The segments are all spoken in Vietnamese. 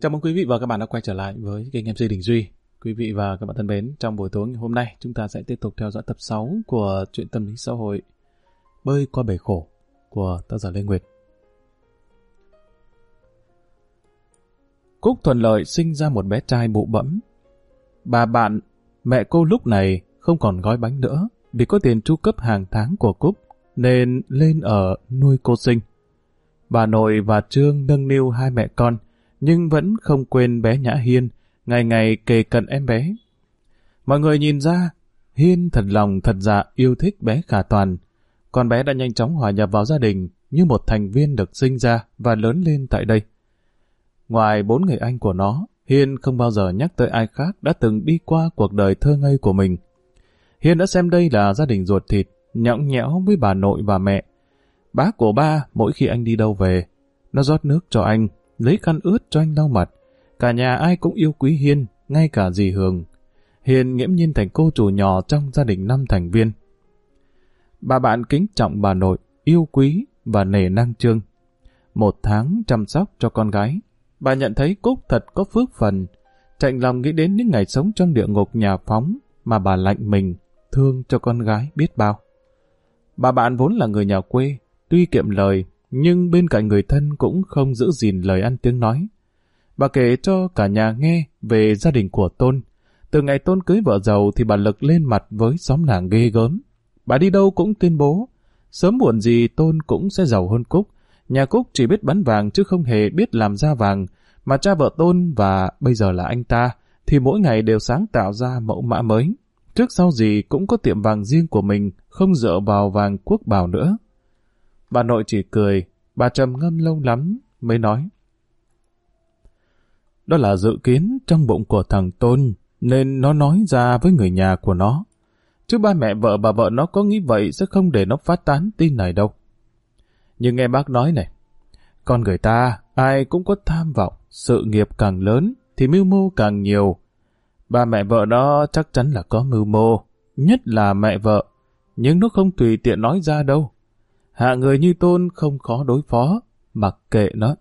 Chào mừng quý vị và các bạn đã quay trở lại với kênh MC Đình Duy. Quý vị và các bạn thân mến, trong buổi tối ngày hôm nay chúng ta sẽ tiếp tục theo dõi tập 6 của truyện tâm lý xã hội Bơi qua bể khổ của tác giả Lê Nguyệt. Cúc thuận lợi sinh ra một bé trai bụ bẫm. Bà bạn, mẹ cô lúc này không còn gói bánh nữa vì có tiền tru cấp hàng tháng của Cúc nên lên ở nuôi cô sinh. Bà nội và Trương nâng niu hai mẹ con nhưng vẫn không quên bé Nhã Hiên, ngày ngày kề cận em bé. Mọi người nhìn ra, Hiên thật lòng thật dạ yêu thích bé Khả Toàn. Con bé đã nhanh chóng hòa nhập vào gia đình như một thành viên được sinh ra và lớn lên tại đây. Ngoài bốn người anh của nó, Hiên không bao giờ nhắc tới ai khác đã từng đi qua cuộc đời thơ ngây của mình. Hiên đã xem đây là gia đình ruột thịt, nhõng nhẽo với bà nội và mẹ. Bác của ba, mỗi khi anh đi đâu về, nó rót nước cho anh, lấy khăn ướt cho anh lau mặt. Cả nhà ai cũng yêu quý Hiên, ngay cả dì Hường. Hiền nghiễm nhiên thành cô chủ nhỏ trong gia đình năm thành viên. Bà bạn kính trọng bà nội, yêu quý và nể năng trương. Một tháng chăm sóc cho con gái, bà nhận thấy Cúc thật có phước phần, chạnh lòng nghĩ đến những ngày sống trong địa ngục nhà phóng mà bà lạnh mình, thương cho con gái biết bao. Bà bạn vốn là người nhà quê, tuy kiệm lời nhưng bên cạnh người thân cũng không giữ gìn lời ăn tiếng nói. Bà kể cho cả nhà nghe về gia đình của Tôn. Từ ngày Tôn cưới vợ giàu thì bà lực lên mặt với xóm làng ghê gớm. Bà đi đâu cũng tuyên bố, sớm muộn gì Tôn cũng sẽ giàu hơn Cúc. Nhà Cúc chỉ biết bán vàng chứ không hề biết làm ra vàng, mà cha vợ Tôn và bây giờ là anh ta, thì mỗi ngày đều sáng tạo ra mẫu mã mới. Trước sau gì cũng có tiệm vàng riêng của mình, không dựa vào vàng quốc bảo nữa. Bà nội chỉ cười, bà trầm ngâm lâu lắm mới nói. Đó là dự kiến trong bụng của thằng Tôn, nên nó nói ra với người nhà của nó. Chứ ba mẹ vợ bà vợ nó có nghĩ vậy sẽ không để nó phát tán tin này đâu. Nhưng nghe bác nói này, con người ta ai cũng có tham vọng, sự nghiệp càng lớn thì mưu mô càng nhiều. Ba mẹ vợ nó chắc chắn là có mưu mô, nhất là mẹ vợ, nhưng nó không tùy tiện nói ra đâu. Hạ người như tôn không khó đối phó, mặc kệ nó.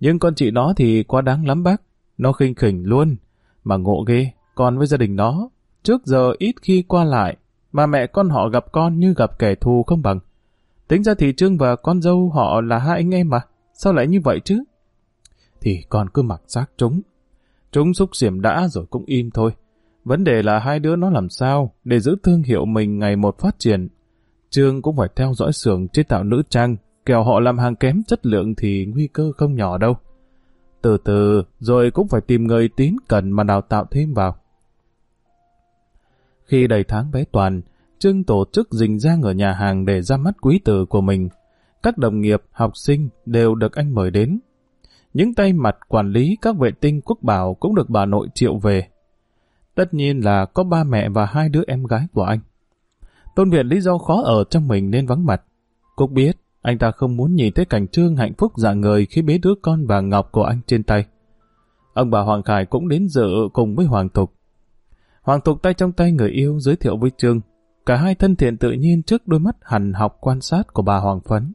Nhưng con chị nó thì quá đáng lắm bác, nó khinh khỉnh luôn, mà ngộ ghê, còn với gia đình nó, trước giờ ít khi qua lại, mà mẹ con họ gặp con như gặp kẻ thù không bằng. Tính ra thì Trương và con dâu họ là hai anh em mà, sao lại như vậy chứ? Thì con cứ mặc xác chúng. Chúng xúc xiểm đã rồi cũng im thôi. Vấn đề là hai đứa nó làm sao để giữ thương hiệu mình ngày một phát triển Trương cũng phải theo dõi xưởng chế tạo nữ trang, kẻo họ làm hàng kém chất lượng thì nguy cơ không nhỏ đâu. Từ từ, rồi cũng phải tìm người tín cần mà đào tạo thêm vào. Khi đầy tháng bé Toàn, Trương tổ chức dình giang ở nhà hàng để ra mắt quý tử của mình. Các đồng nghiệp, học sinh đều được anh mời đến. Những tay mặt quản lý các vệ tinh quốc bảo cũng được bà nội triệu về. Tất nhiên là có ba mẹ và hai đứa em gái của anh. Tôn Việt lý do khó ở trong mình nên vắng mặt. Cúc biết, anh ta không muốn nhìn thấy cảnh trương hạnh phúc dạng người khi bế đứa con và ngọc của anh trên tay. Ông bà Hoàng Khải cũng đến dự cùng với Hoàng Thục. Hoàng Thục tay trong tay người yêu giới thiệu với Trương. Cả hai thân thiện tự nhiên trước đôi mắt hằn học quan sát của bà Hoàng Phấn.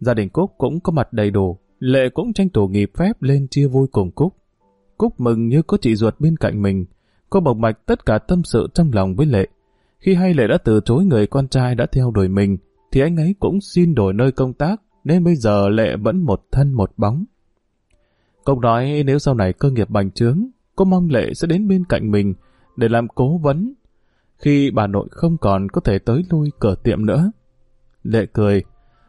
Gia đình Cúc cũng có mặt đầy đủ, Lệ cũng tranh thủ nghiệp phép lên chia vui cùng Cúc. Cúc mừng như có chị ruột bên cạnh mình. Cô bộc mạch tất cả tâm sự trong lòng với Lệ. Khi hay Lệ đã từ chối người con trai đã theo đuổi mình, thì anh ấy cũng xin đổi nơi công tác, nên bây giờ Lệ vẫn một thân một bóng. Công nói nếu sau này cơ nghiệp bành trướng, cô mong Lệ sẽ đến bên cạnh mình để làm cố vấn, khi bà nội không còn có thể tới lui cửa tiệm nữa. Lệ cười,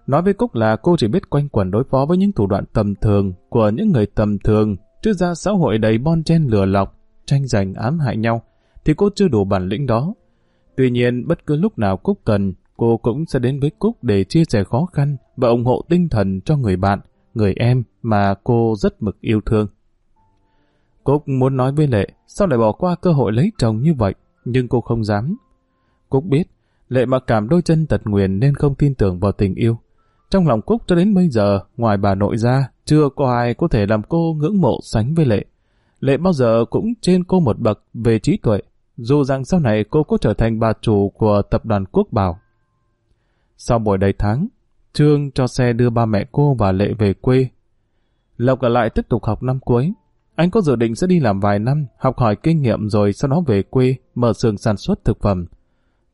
nói với Cúc là cô chỉ biết quanh quẩn đối phó với những thủ đoạn tầm thường của những người tầm thường, chứ ra xã hội đầy bon chen lừa lọc, tranh giành ám hại nhau, thì cô chưa đủ bản lĩnh đó. Tuy nhiên, bất cứ lúc nào Cúc cần, cô cũng sẽ đến với Cúc để chia sẻ khó khăn và ủng hộ tinh thần cho người bạn, người em mà cô rất mực yêu thương. Cúc muốn nói với Lệ, sao lại bỏ qua cơ hội lấy chồng như vậy, nhưng cô không dám. Cúc biết, Lệ mặc cảm đôi chân tật nguyền nên không tin tưởng vào tình yêu. Trong lòng Cúc cho đến bây giờ, ngoài bà nội ra, chưa có ai có thể làm cô ngưỡng mộ sánh với Lệ. Lệ bao giờ cũng trên cô một bậc về trí tuệ, dù rằng sau này cô có trở thành bà chủ của tập đoàn Quốc Bảo. Sau buổi đầy tháng, Trương cho xe đưa ba mẹ cô và Lệ về quê. Lộc ở lại tiếp tục học năm cuối. Anh có dự định sẽ đi làm vài năm, học hỏi kinh nghiệm rồi sau đó về quê, mở xưởng sản xuất thực phẩm.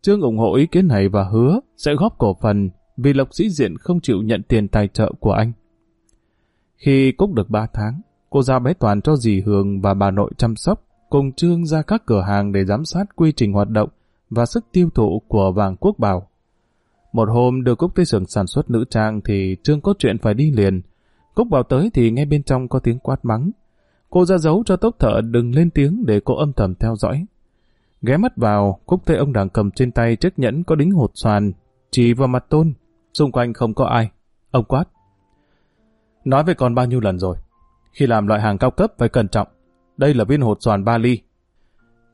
Trương ủng hộ ý kiến này và hứa sẽ góp cổ phần vì Lộc sĩ diện không chịu nhận tiền tài trợ của anh. Khi Cúc được 3 tháng, cô giao bé Toàn cho dì Hường và bà nội chăm sóc, cùng Trương ra các cửa hàng để giám sát quy trình hoạt động và sức tiêu thụ của vàng quốc bảo. Một hôm đưa Cúc tới xưởng sản xuất nữ trang thì Trương có chuyện phải đi liền. Cúc vào tới thì nghe bên trong có tiếng quát mắng. Cô ra dấu cho tốc thợ đừng lên tiếng để cô âm thầm theo dõi. Ghé mắt vào, Cúc thấy ông đang cầm trên tay chiếc nhẫn có đính hột xoàn, chỉ vào mặt tôn. Xung quanh không có ai. Ông quát. Nói về con bao nhiêu lần rồi. Khi làm loại hàng cao cấp phải cẩn trọng. Đây là viên hột xoàn ba ly.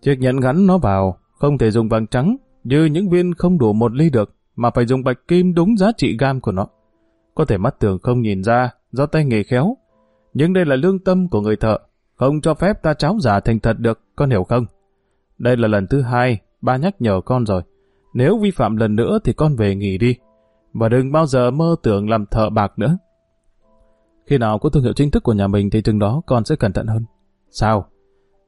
Chiếc nhẫn gắn nó vào, không thể dùng vàng trắng, như những viên không đủ một ly được, mà phải dùng bạch kim đúng giá trị gam của nó. Có thể mắt tưởng không nhìn ra, do tay nghề khéo. Nhưng đây là lương tâm của người thợ, không cho phép ta cháo giả thành thật được, con hiểu không? Đây là lần thứ hai, ba nhắc nhở con rồi. Nếu vi phạm lần nữa thì con về nghỉ đi. Và đừng bao giờ mơ tưởng làm thợ bạc nữa. Khi nào có thương hiệu chính thức của nhà mình thì chừng đó con sẽ cẩn thận hơn. Sao?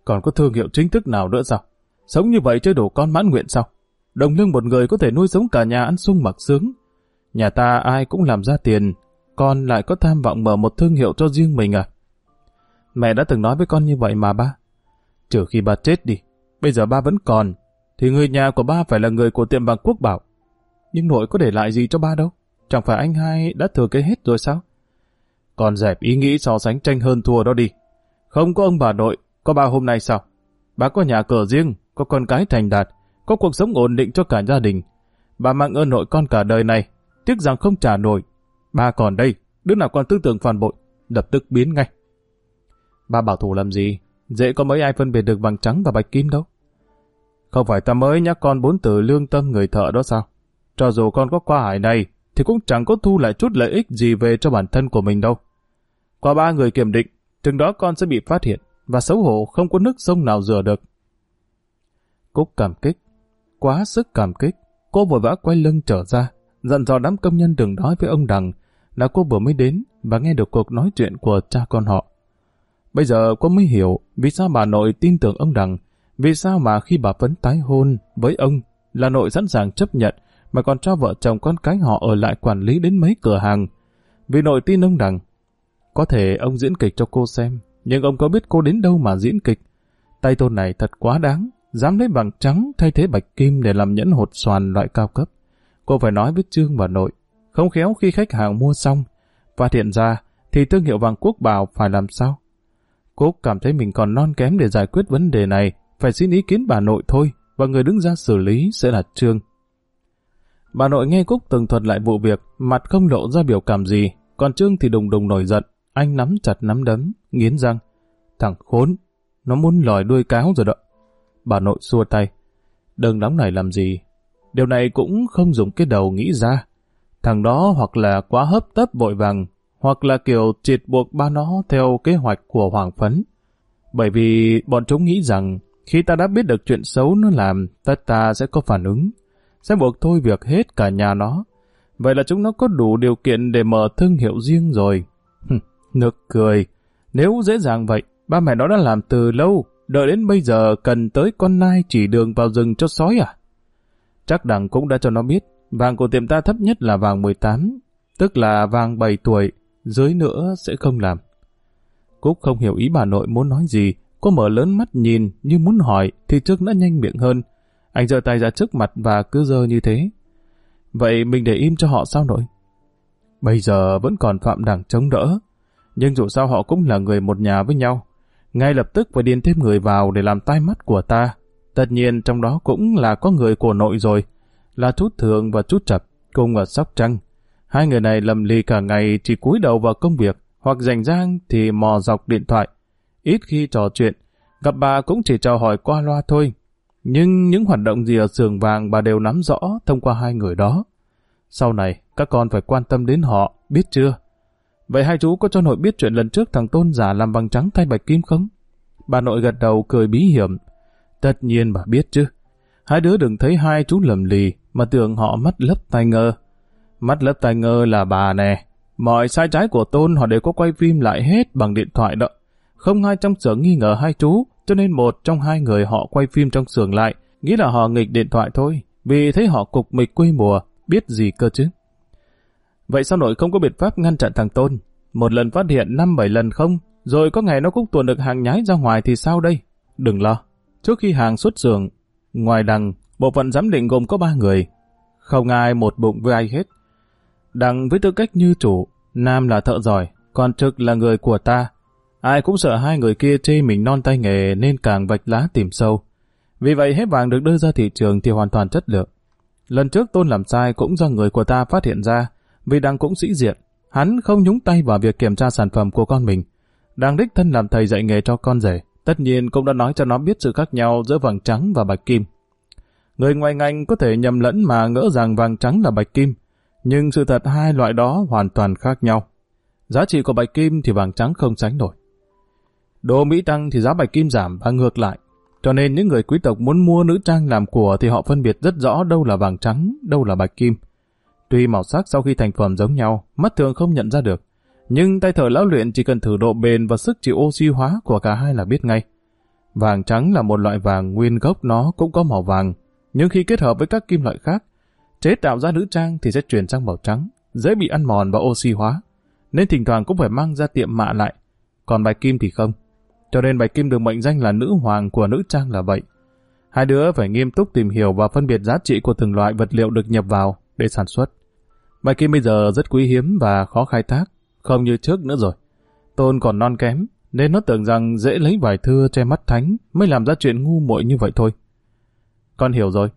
Còn có thương hiệu chính thức nào nữa sao? Sống như vậy chưa đủ con mãn nguyện sao? Đồng lương một người có thể nuôi sống cả nhà ăn sung mặc sướng. Nhà ta ai cũng làm ra tiền, con lại có tham vọng mở một thương hiệu cho riêng mình à? Mẹ đã từng nói với con như vậy mà ba. Trừ khi ba chết đi, bây giờ ba vẫn còn, thì người nhà của ba phải là người của tiệm vàng quốc bảo. Nhưng nội có để lại gì cho ba đâu? Chẳng phải anh hai đã thừa kế hết rồi sao? Còn dẹp ý nghĩ so sánh tranh hơn thua đó đi. Không có ông bà nội, có ba hôm nay sao? Bà có nhà cửa riêng, có con cái thành đạt, có cuộc sống ổn định cho cả gia đình. Bà mang ơn nội con cả đời này, tiếc rằng không trả nổi. bà còn đây, đứa nào còn tư tưởng phản bội, lập tức biến ngay. bà bảo thủ làm gì? Dễ có mấy ai phân biệt được vàng trắng và bạch kim đâu. Không phải ta mới nhắc con bốn từ lương tâm người thợ đó sao? Cho dù con có qua hải này, thì cũng chẳng có thu lại chút lợi ích gì về cho bản thân của mình đâu. Qua ba người kiểm định, chừng đó con sẽ bị phát hiện, và xấu hổ không có nước sông nào rửa được. Cúc cảm kích, quá sức cảm kích, cô vội vã quay lưng trở ra, dặn dò đám công nhân đừng nói với ông Đằng là cô vừa mới đến và nghe được cuộc nói chuyện của cha con họ. Bây giờ cô mới hiểu vì sao bà nội tin tưởng ông Đằng, vì sao mà khi bà Phấn tái hôn với ông là nội sẵn sàng chấp nhận mà còn cho vợ chồng con cái họ ở lại quản lý đến mấy cửa hàng. Vì nội tin ông Đằng, có thể ông diễn kịch cho cô xem, nhưng ông có biết cô đến đâu mà diễn kịch. Tay tôn này thật quá đáng, dám lấy vàng trắng thay thế bạch kim để làm nhẫn hột xoàn loại cao cấp. Cô phải nói với Trương và nội, không khéo khi khách hàng mua xong, phát hiện ra thì thương hiệu vàng quốc bảo phải làm sao? Cô cảm thấy mình còn non kém để giải quyết vấn đề này, phải xin ý kiến bà nội thôi, và người đứng ra xử lý sẽ là Trương. Bà nội nghe Cúc từng thuật lại vụ việc, mặt không lộ ra biểu cảm gì, còn Trương thì đùng đùng nổi giận, anh nắm chặt nắm đấm, nghiến răng. Thằng khốn, nó muốn lòi đuôi cáo rồi đó. Bà nội xua tay. Đừng nóng này làm gì. Điều này cũng không dùng cái đầu nghĩ ra. Thằng đó hoặc là quá hấp tấp vội vàng, hoặc là kiểu triệt buộc ba nó theo kế hoạch của Hoàng Phấn. Bởi vì bọn chúng nghĩ rằng khi ta đã biết được chuyện xấu nó làm, tất ta sẽ có phản ứng, sẽ buộc thôi việc hết cả nhà nó. Vậy là chúng nó có đủ điều kiện để mở thương hiệu riêng rồi. Nực cười. Nếu dễ dàng vậy, ba mẹ nó đã làm từ lâu, đợi đến bây giờ cần tới con nai chỉ đường vào rừng cho sói à? Chắc đằng cũng đã cho nó biết, vàng của tiệm ta thấp nhất là vàng 18, tức là vàng 7 tuổi, dưới nữa sẽ không làm. Cúc không hiểu ý bà nội muốn nói gì, cô mở lớn mắt nhìn như muốn hỏi thì trước đã nhanh miệng hơn. Anh giơ tay ra trước mặt và cứ dơ như thế. Vậy mình để im cho họ sao nội? Bây giờ vẫn còn Phạm Đằng chống đỡ, nhưng dù sao họ cũng là người một nhà với nhau. Ngay lập tức phải điền thêm người vào để làm tai mắt của ta. Tất nhiên trong đó cũng là có người của nội rồi, là chút thường và chút chập, cùng ở Sóc Trăng. Hai người này lầm lì cả ngày chỉ cúi đầu vào công việc, hoặc rảnh rang thì mò dọc điện thoại. Ít khi trò chuyện, gặp bà cũng chỉ chào hỏi qua loa thôi. Nhưng những hoạt động gì ở sườn vàng bà đều nắm rõ thông qua hai người đó. Sau này, các con phải quan tâm đến họ, biết chưa? Vậy hai chú có cho nội biết chuyện lần trước thằng Tôn giả làm bằng trắng thay bạch kim không? Bà nội gật đầu cười bí hiểm. Tất nhiên bà biết chứ. Hai đứa đừng thấy hai chú lầm lì mà tưởng họ mắt lấp tai ngơ. Mắt lấp tai ngơ là bà nè. Mọi sai trái của Tôn họ đều có quay phim lại hết bằng điện thoại đó. Không ai trong sở nghi ngờ hai chú, cho nên một trong hai người họ quay phim trong xưởng lại, nghĩ là họ nghịch điện thoại thôi, vì thấy họ cục mịch quê mùa, biết gì cơ chứ. Vậy sao nội không có biện pháp ngăn chặn thằng Tôn? Một lần phát hiện năm bảy lần không, rồi có ngày nó cũng tuồn được hàng nhái ra ngoài thì sao đây? Đừng lo. Trước khi hàng xuất xưởng, ngoài đằng, bộ phận giám định gồm có ba người. Không ai một bụng với ai hết. Đằng với tư cách như chủ, Nam là thợ giỏi, còn Trực là người của ta. Ai cũng sợ hai người kia chê mình non tay nghề nên càng vạch lá tìm sâu. Vì vậy hết vàng được đưa ra thị trường thì hoàn toàn chất lượng. Lần trước Tôn làm sai cũng do người của ta phát hiện ra, vì đang cũng sĩ diện. Hắn không nhúng tay vào việc kiểm tra sản phẩm của con mình. Đang đích thân làm thầy dạy nghề cho con rể. Tất nhiên cũng đã nói cho nó biết sự khác nhau giữa vàng trắng và bạch kim. Người ngoài ngành có thể nhầm lẫn mà ngỡ rằng vàng trắng là bạch kim, nhưng sự thật hai loại đó hoàn toàn khác nhau. Giá trị của bạch kim thì vàng trắng không sánh nổi. Đồ Mỹ tăng thì giá bạch kim giảm và ngược lại. Cho nên những người quý tộc muốn mua nữ trang làm của thì họ phân biệt rất rõ đâu là vàng trắng, đâu là bạch kim. Tuy màu sắc sau khi thành phẩm giống nhau, mắt thường không nhận ra được. Nhưng tay thợ lão luyện chỉ cần thử độ bền và sức chịu oxy hóa của cả hai là biết ngay. Vàng trắng là một loại vàng nguyên gốc nó cũng có màu vàng, nhưng khi kết hợp với các kim loại khác, chế tạo ra nữ trang thì sẽ chuyển sang màu trắng, dễ bị ăn mòn và oxy hóa, nên thỉnh thoảng cũng phải mang ra tiệm mạ lại. Còn bạch kim thì không. Cho nên bạch kim được mệnh danh là nữ hoàng của nữ trang là vậy. Hai đứa phải nghiêm túc tìm hiểu và phân biệt giá trị của từng loại vật liệu được nhập vào để sản xuất. Bạch kim bây giờ rất quý hiếm và khó khai thác, không như trước nữa rồi. Tôn còn non kém, nên nó tưởng rằng dễ lấy vài thưa che mắt thánh mới làm ra chuyện ngu muội như vậy thôi. Con hiểu rồi.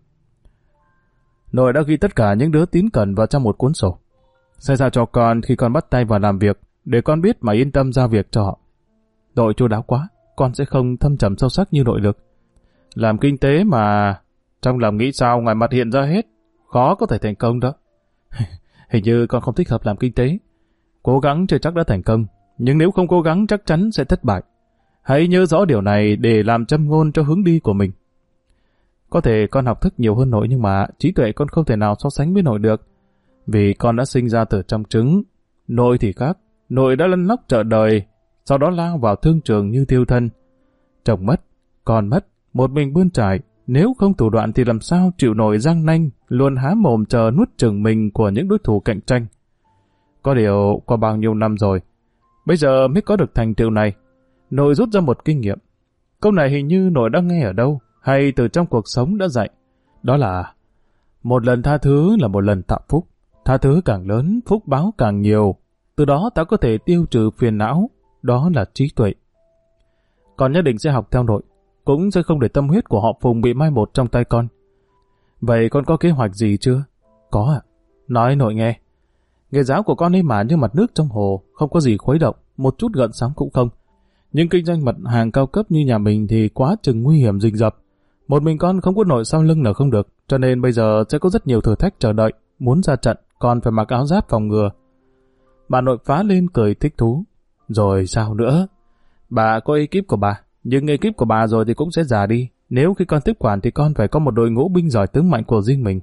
Nội đã ghi tất cả những đứa tín cẩn vào trong một cuốn sổ. Sẽ ra cho con khi con bắt tay vào làm việc, để con biết mà yên tâm ra việc cho họ. Nội chu đáo quá, con sẽ không thâm trầm sâu sắc như nội được. Làm kinh tế mà trong lòng nghĩ sao ngoài mặt hiện ra hết, khó có thể thành công đó. Hình như con không thích hợp làm kinh tế. Cố gắng chưa chắc đã thành công, nhưng nếu không cố gắng chắc chắn sẽ thất bại. Hãy nhớ rõ điều này để làm châm ngôn cho hướng đi của mình. Có thể con học thức nhiều hơn nội nhưng mà trí tuệ con không thể nào so sánh với nội được. Vì con đã sinh ra từ trong trứng. Nội thì khác. Nội đã lăn lóc chợ đời, sau đó lao vào thương trường như thiêu thân. Chồng mất, con mất, một mình bươn trải. Nếu không thủ đoạn thì làm sao chịu nổi răng nanh, luôn há mồm chờ nuốt chừng mình của những đối thủ cạnh tranh. Có điều qua bao nhiêu năm rồi, bây giờ mới có được thành tựu này. Nội rút ra một kinh nghiệm. Câu này hình như nội đã nghe ở đâu, hay từ trong cuộc sống đã dạy. Đó là một lần tha thứ là một lần tạo phúc. Tha thứ càng lớn, phúc báo càng nhiều. Từ đó ta có thể tiêu trừ phiền não. Đó là trí tuệ. còn nhất định sẽ học theo nội. Cũng sẽ không để tâm huyết của họ Phùng bị mai một trong tay con. Vậy con có kế hoạch gì chưa? Có ạ. Nói nội nghe. Nghề giáo của con ấy mà như mặt nước trong hồ, không có gì khuấy động, một chút gợn sóng cũng không. Nhưng kinh doanh mặt hàng cao cấp như nhà mình thì quá chừng nguy hiểm rình rập. Một mình con không có nổi sau lưng là không được, cho nên bây giờ sẽ có rất nhiều thử thách chờ đợi. Muốn ra trận, con phải mặc áo giáp phòng ngừa. Bà nội phá lên cười thích thú. Rồi sao nữa? Bà có ekip của bà, nhưng ekip của bà rồi thì cũng sẽ già đi. Nếu khi con tiếp quản thì con phải có một đội ngũ binh giỏi tướng mạnh của riêng mình.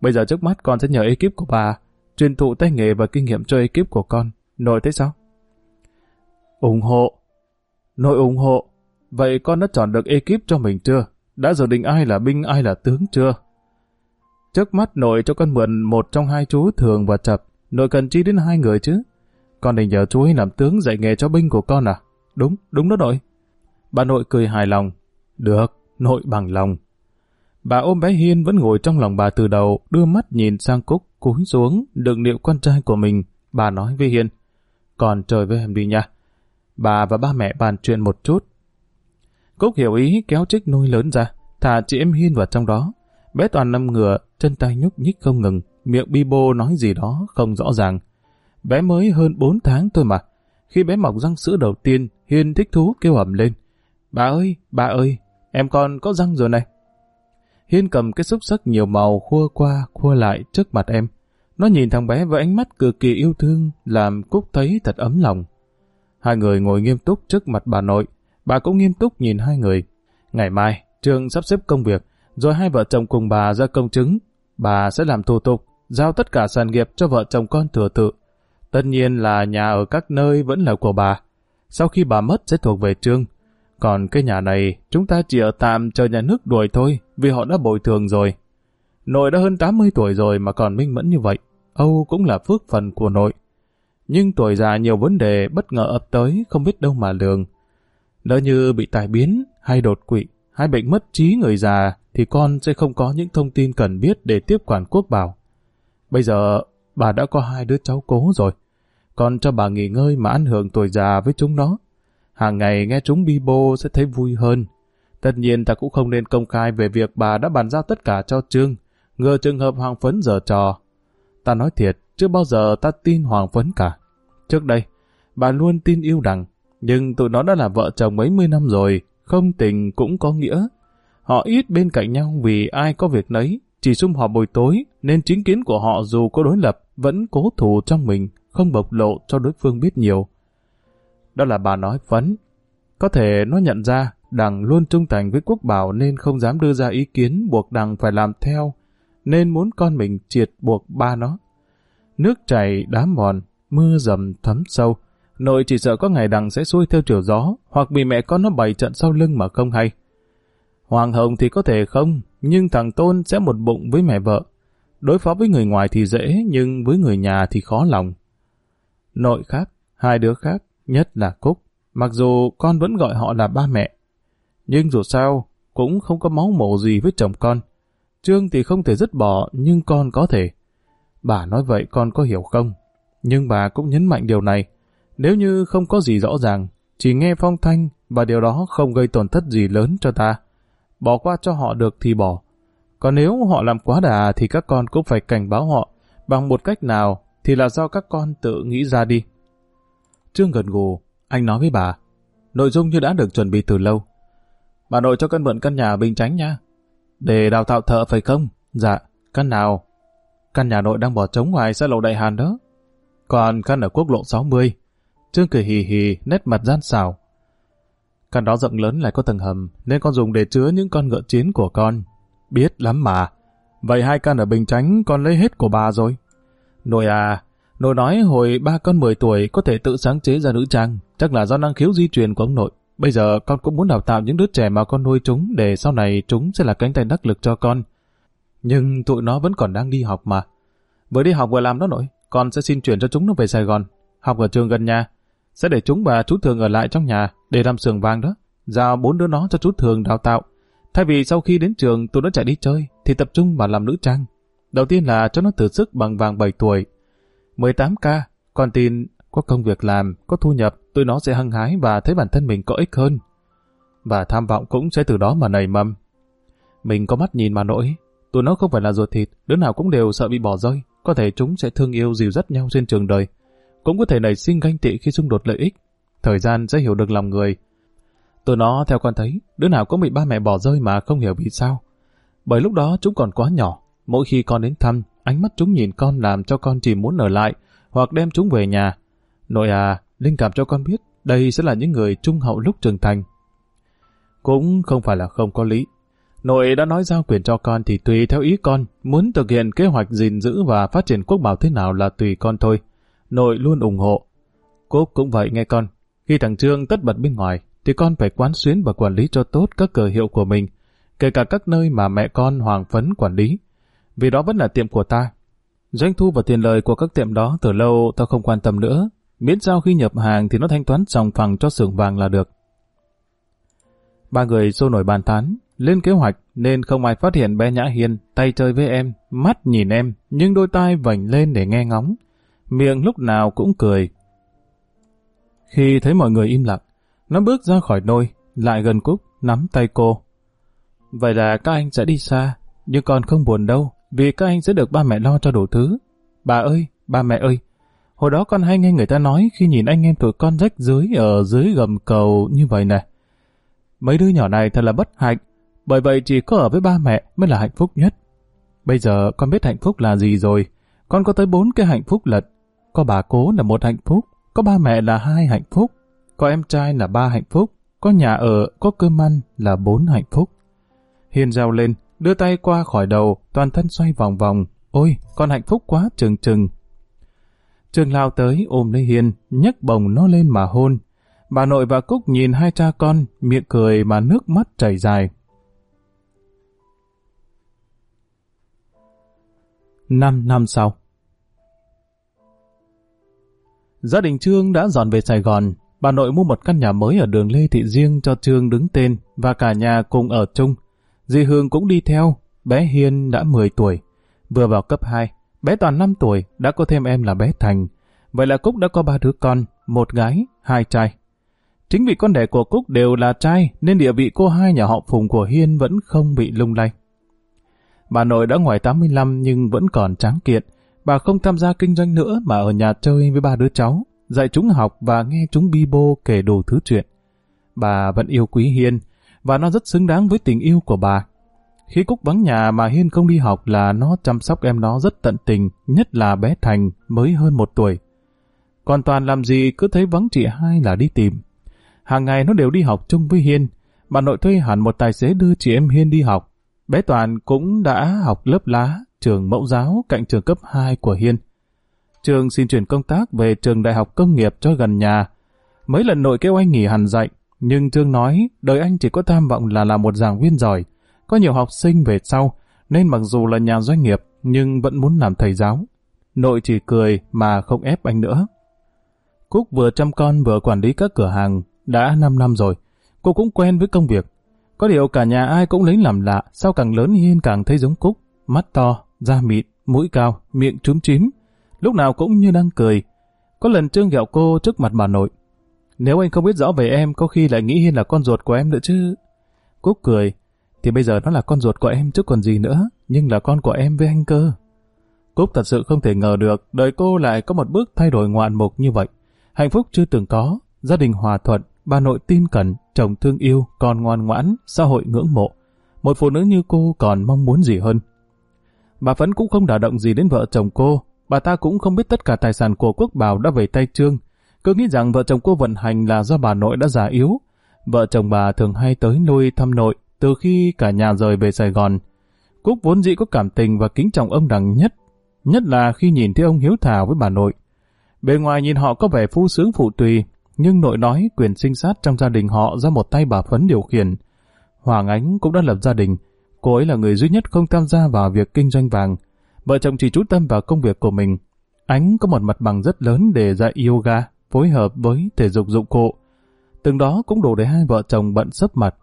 Bây giờ trước mắt con sẽ nhờ ekip của bà truyền thụ tay nghề và kinh nghiệm cho ekip của con. Nội thấy sao? ủng hộ. Nội ủng hộ. Vậy con đã chọn được ekip cho mình chưa? Đã dự định ai là binh ai là tướng chưa? Trước mắt nội cho con mượn một trong hai chú thường và chập. Nội cần chi đến hai người chứ? Con định nhờ chú ấy làm tướng dạy nghề cho binh của con à? Đúng, đúng đó nội. Bà nội cười hài lòng. Được, nội bằng lòng. Bà ôm bé Hiên vẫn ngồi trong lòng bà từ đầu, đưa mắt nhìn sang Cúc, cúi xuống, đựng niệm con trai của mình. Bà nói với Hiên, còn trời với em đi nha. Bà và ba mẹ bàn chuyện một chút. Cúc hiểu ý kéo chiếc nôi lớn ra, thả chị em Hiên vào trong đó. Bé toàn nằm ngửa, chân tay nhúc nhích không ngừng, miệng bi bô nói gì đó không rõ ràng. Bé mới hơn 4 tháng thôi mà. Khi bé mọc răng sữa đầu tiên, Hiên thích thú kêu ẩm lên. Bà ơi, bà ơi, em con có răng rồi này. Hiên cầm cái xúc sắc nhiều màu khua qua, khua lại trước mặt em. Nó nhìn thằng bé với ánh mắt cực kỳ yêu thương, làm Cúc thấy thật ấm lòng. Hai người ngồi nghiêm túc trước mặt bà nội, bà cũng nghiêm túc nhìn hai người. Ngày mai, trường sắp xếp công việc, rồi hai vợ chồng cùng bà ra công chứng. Bà sẽ làm thủ tục, giao tất cả sản nghiệp cho vợ chồng con thừa tự. Tất nhiên là nhà ở các nơi vẫn là của bà. Sau khi bà mất sẽ thuộc về Trương. Còn cái nhà này, chúng ta chỉ ở tạm chờ nhà nước đuổi thôi, vì họ đã bồi thường rồi. Nội đã hơn 80 tuổi rồi mà còn minh mẫn như vậy. Âu cũng là phước phần của nội. Nhưng tuổi già nhiều vấn đề bất ngờ ập tới, không biết đâu mà lường. Lỡ như bị tai biến, hay đột quỵ, hay bệnh mất trí người già, thì con sẽ không có những thông tin cần biết để tiếp quản quốc bảo. Bây giờ, bà đã có hai đứa cháu cố rồi. Con cho bà nghỉ ngơi mà ăn hưởng tuổi già với chúng nó. Hàng ngày nghe chúng bi bô sẽ thấy vui hơn. Tất nhiên ta cũng không nên công khai về việc bà đã bàn giao tất cả cho Trương, ngừa trường hợp Hoàng Phấn giờ trò. Ta nói thiệt, chưa bao giờ ta tin Hoàng Phấn cả. Trước đây, bà luôn tin yêu đằng, nhưng tụi nó đã là vợ chồng mấy mươi năm rồi, không tình cũng có nghĩa. Họ ít bên cạnh nhau vì ai có việc nấy, chỉ sum họp buổi tối, nên chính kiến của họ dù có đối lập, vẫn cố thủ trong mình, không bộc lộ cho đối phương biết nhiều. Đó là bà nói phấn. Có thể nó nhận ra đằng luôn trung thành với quốc bảo nên không dám đưa ra ý kiến buộc đằng phải làm theo, nên muốn con mình triệt buộc ba nó. Nước chảy đá mòn, mưa dầm thấm sâu, nội chỉ sợ có ngày đằng sẽ xuôi theo chiều gió, hoặc bị mẹ con nó bày trận sau lưng mà không hay. Hoàng Hồng thì có thể không, nhưng thằng Tôn sẽ một bụng với mẹ vợ. Đối phó với người ngoài thì dễ, nhưng với người nhà thì khó lòng. Nội khác, hai đứa khác, nhất là Cúc. Mặc dù con vẫn gọi họ là ba mẹ. Nhưng dù sao, cũng không có máu mổ gì với chồng con. Trương thì không thể dứt bỏ, nhưng con có thể. Bà nói vậy con có hiểu không? Nhưng bà cũng nhấn mạnh điều này. Nếu như không có gì rõ ràng, chỉ nghe phong thanh và điều đó không gây tổn thất gì lớn cho ta. Bỏ qua cho họ được thì bỏ. Còn nếu họ làm quá đà thì các con cũng phải cảnh báo họ bằng một cách nào thì là do các con tự nghĩ ra đi. Trương gần gù, anh nói với bà. Nội dung như đã được chuẩn bị từ lâu. Bà nội cho căn mượn căn nhà Bình Chánh nha. Để đào tạo thợ phải không? Dạ, căn nào? Căn nhà nội đang bỏ trống ngoài xa lộ Đại Hàn đó. Còn căn ở quốc lộ 60. Trương cười hì hì, nét mặt gian xảo. Căn đó rộng lớn lại có tầng hầm, nên con dùng để chứa những con ngựa chiến của con. Biết lắm mà. Vậy hai căn ở Bình Chánh con lấy hết của bà rồi. Nội à, nội nói hồi ba con 10 tuổi có thể tự sáng chế ra nữ trang, chắc là do năng khiếu di truyền của ông nội. Bây giờ con cũng muốn đào tạo những đứa trẻ mà con nuôi chúng để sau này chúng sẽ là cánh tay đắc lực cho con. Nhưng tụi nó vẫn còn đang đi học mà. Vừa đi học vừa làm đó nội, con sẽ xin chuyển cho chúng nó về Sài Gòn. Học ở trường gần nhà. Sẽ để chúng và chú Thường ở lại trong nhà để làm sườn vàng đó. Giao bốn đứa nó cho chú Thường đào tạo. Thay vì sau khi đến trường tụi nó chạy đi chơi thì tập trung vào làm nữ trang. Đầu tiên là cho nó thử sức bằng vàng 7 tuổi. 18k, con tin có công việc làm, có thu nhập, tụi nó sẽ hăng hái và thấy bản thân mình có ích hơn. Và tham vọng cũng sẽ từ đó mà nảy mầm. Mình có mắt nhìn mà nỗi, tụi nó không phải là ruột thịt, đứa nào cũng đều sợ bị bỏ rơi, có thể chúng sẽ thương yêu dìu dắt nhau trên trường đời. Cũng có thể nảy sinh ganh tị khi xung đột lợi ích. Thời gian sẽ hiểu được lòng người. Tụi nó theo con thấy, đứa nào cũng bị ba mẹ bỏ rơi mà không hiểu vì sao. Bởi lúc đó chúng còn quá nhỏ, mỗi khi con đến thăm, ánh mắt chúng nhìn con làm cho con chỉ muốn ở lại, hoặc đem chúng về nhà. Nội à, Linh cảm cho con biết, đây sẽ là những người trung hậu lúc trưởng thành. Cũng không phải là không có lý. Nội đã nói giao quyền cho con thì tùy theo ý con, muốn thực hiện kế hoạch gìn giữ và phát triển quốc bảo thế nào là tùy con thôi. Nội luôn ủng hộ. Cúc cũng vậy nghe con. Khi thằng Trương tất bật bên ngoài, thì con phải quán xuyến và quản lý cho tốt các cờ hiệu của mình, kể cả các nơi mà mẹ con hoàng phấn quản lý. Vì đó vẫn là tiệm của ta. Doanh thu và tiền lời của các tiệm đó từ lâu tao không quan tâm nữa, miễn sao khi nhập hàng thì nó thanh toán sòng phẳng cho xưởng vàng là được. Ba người xô nổi bàn tán, lên kế hoạch nên không ai phát hiện bé Nhã Hiên tay chơi với em, mắt nhìn em, nhưng đôi tai vảnh lên để nghe ngóng. Miệng lúc nào cũng cười. Khi thấy mọi người im lặng, nó bước ra khỏi nôi, lại gần Cúc, nắm tay cô. Vậy là các anh sẽ đi xa, nhưng con không buồn đâu, vì các anh sẽ được ba mẹ lo cho đủ thứ. Bà ơi, ba mẹ ơi, hồi đó con hay nghe người ta nói khi nhìn anh em tụi con rách dưới ở dưới gầm cầu như vậy này. Mấy đứa nhỏ này thật là bất hạnh, bởi vậy chỉ có ở với ba mẹ mới là hạnh phúc nhất. Bây giờ con biết hạnh phúc là gì rồi, con có tới bốn cái hạnh phúc lật. Có bà cố là một hạnh phúc, có ba mẹ là hai hạnh phúc, có em trai là ba hạnh phúc, có nhà ở, có cơm ăn là bốn hạnh phúc. Hiền reo lên, đưa tay qua khỏi đầu, toàn thân xoay vòng vòng. Ôi, con hạnh phúc quá trừng trừng. Trương lao tới ôm lấy Hiên, nhấc bồng nó lên mà hôn. Bà nội và Cúc nhìn hai cha con, miệng cười mà nước mắt chảy dài. Năm năm sau Gia đình Trương đã dọn về Sài Gòn. Bà nội mua một căn nhà mới ở đường Lê Thị Riêng cho Trương đứng tên và cả nhà cùng ở chung. Dì Hương cũng đi theo. Bé Hiên đã 10 tuổi. Vừa vào cấp 2, bé Toàn 5 tuổi đã có thêm em là bé Thành. Vậy là Cúc đã có ba đứa con, một gái, hai trai. Chính vì con đẻ của Cúc đều là trai nên địa vị cô hai nhà họ Phùng của Hiên vẫn không bị lung lay. Bà nội đã ngoài 85 nhưng vẫn còn tráng kiện. Bà không tham gia kinh doanh nữa mà ở nhà chơi với ba đứa cháu, dạy chúng học và nghe chúng bi bô kể đủ thứ chuyện. Bà vẫn yêu quý Hiên và nó rất xứng đáng với tình yêu của bà. Khi Cúc vắng nhà mà Hiên không đi học là nó chăm sóc em nó rất tận tình, nhất là bé Thành mới hơn một tuổi. Còn Toàn làm gì cứ thấy vắng chị hai là đi tìm. Hàng ngày nó đều đi học chung với Hiên. Bà nội thuê hẳn một tài xế đưa chị em Hiên đi học. Bé Toàn cũng đã học lớp lá, trường mẫu giáo cạnh trường cấp 2 của Hiên. Trường xin chuyển công tác về trường đại học công nghiệp cho gần nhà. Mấy lần nội kêu anh nghỉ hẳn dạy, nhưng Trương nói đời anh chỉ có tham vọng là làm một giảng viên giỏi. Có nhiều học sinh về sau, nên mặc dù là nhà doanh nghiệp, nhưng vẫn muốn làm thầy giáo. Nội chỉ cười mà không ép anh nữa. Cúc vừa chăm con vừa quản lý các cửa hàng, đã 5 năm rồi. Cô cũng quen với công việc. Có điều cả nhà ai cũng lấy làm lạ, sao càng lớn Hiên càng thấy giống Cúc. Mắt to, da mịn, mũi cao, miệng trúng chím. Lúc nào cũng như đang cười. Có lần Trương ghẹo cô trước mặt bà nội. Nếu anh không biết rõ về em, có khi lại nghĩ Hiên là con ruột của em nữa chứ. Cúc cười, thì bây giờ nó là con ruột của em chứ còn gì nữa, nhưng là con của em với anh cơ. Cúc thật sự không thể ngờ được đời cô lại có một bước thay đổi ngoạn mục như vậy. Hạnh phúc chưa từng có, gia đình hòa thuận, bà nội tin cẩn, chồng thương yêu, con ngoan ngoãn, xã hội ngưỡng mộ. Một phụ nữ như cô còn mong muốn gì hơn. Bà Phấn cũng không đả động gì đến vợ chồng cô, bà ta cũng không biết tất cả tài sản của quốc bảo đã về tay Trương. Cứ nghĩ rằng vợ chồng cô vận hành là do bà nội đã già yếu. Vợ chồng bà thường hay tới nuôi thăm nội từ khi cả nhà rời về Sài Gòn. Cúc vốn dĩ có cảm tình và kính trọng ông Đằng nhất, nhất là khi nhìn thấy ông hiếu thảo với bà nội. Bề ngoài nhìn họ có vẻ phu sướng phụ tùy, nhưng nội nói quyền sinh sát trong gia đình họ do một tay bà Phấn điều khiển. Hoàng Ánh cũng đã lập gia đình, cô ấy là người duy nhất không tham gia vào việc kinh doanh vàng. Vợ chồng chỉ chú tâm vào công việc của mình. Ánh có một mặt bằng rất lớn để dạy yoga, phối hợp với thể dục dụng cụ. Từng đó cũng đủ để hai vợ chồng bận sấp mặt.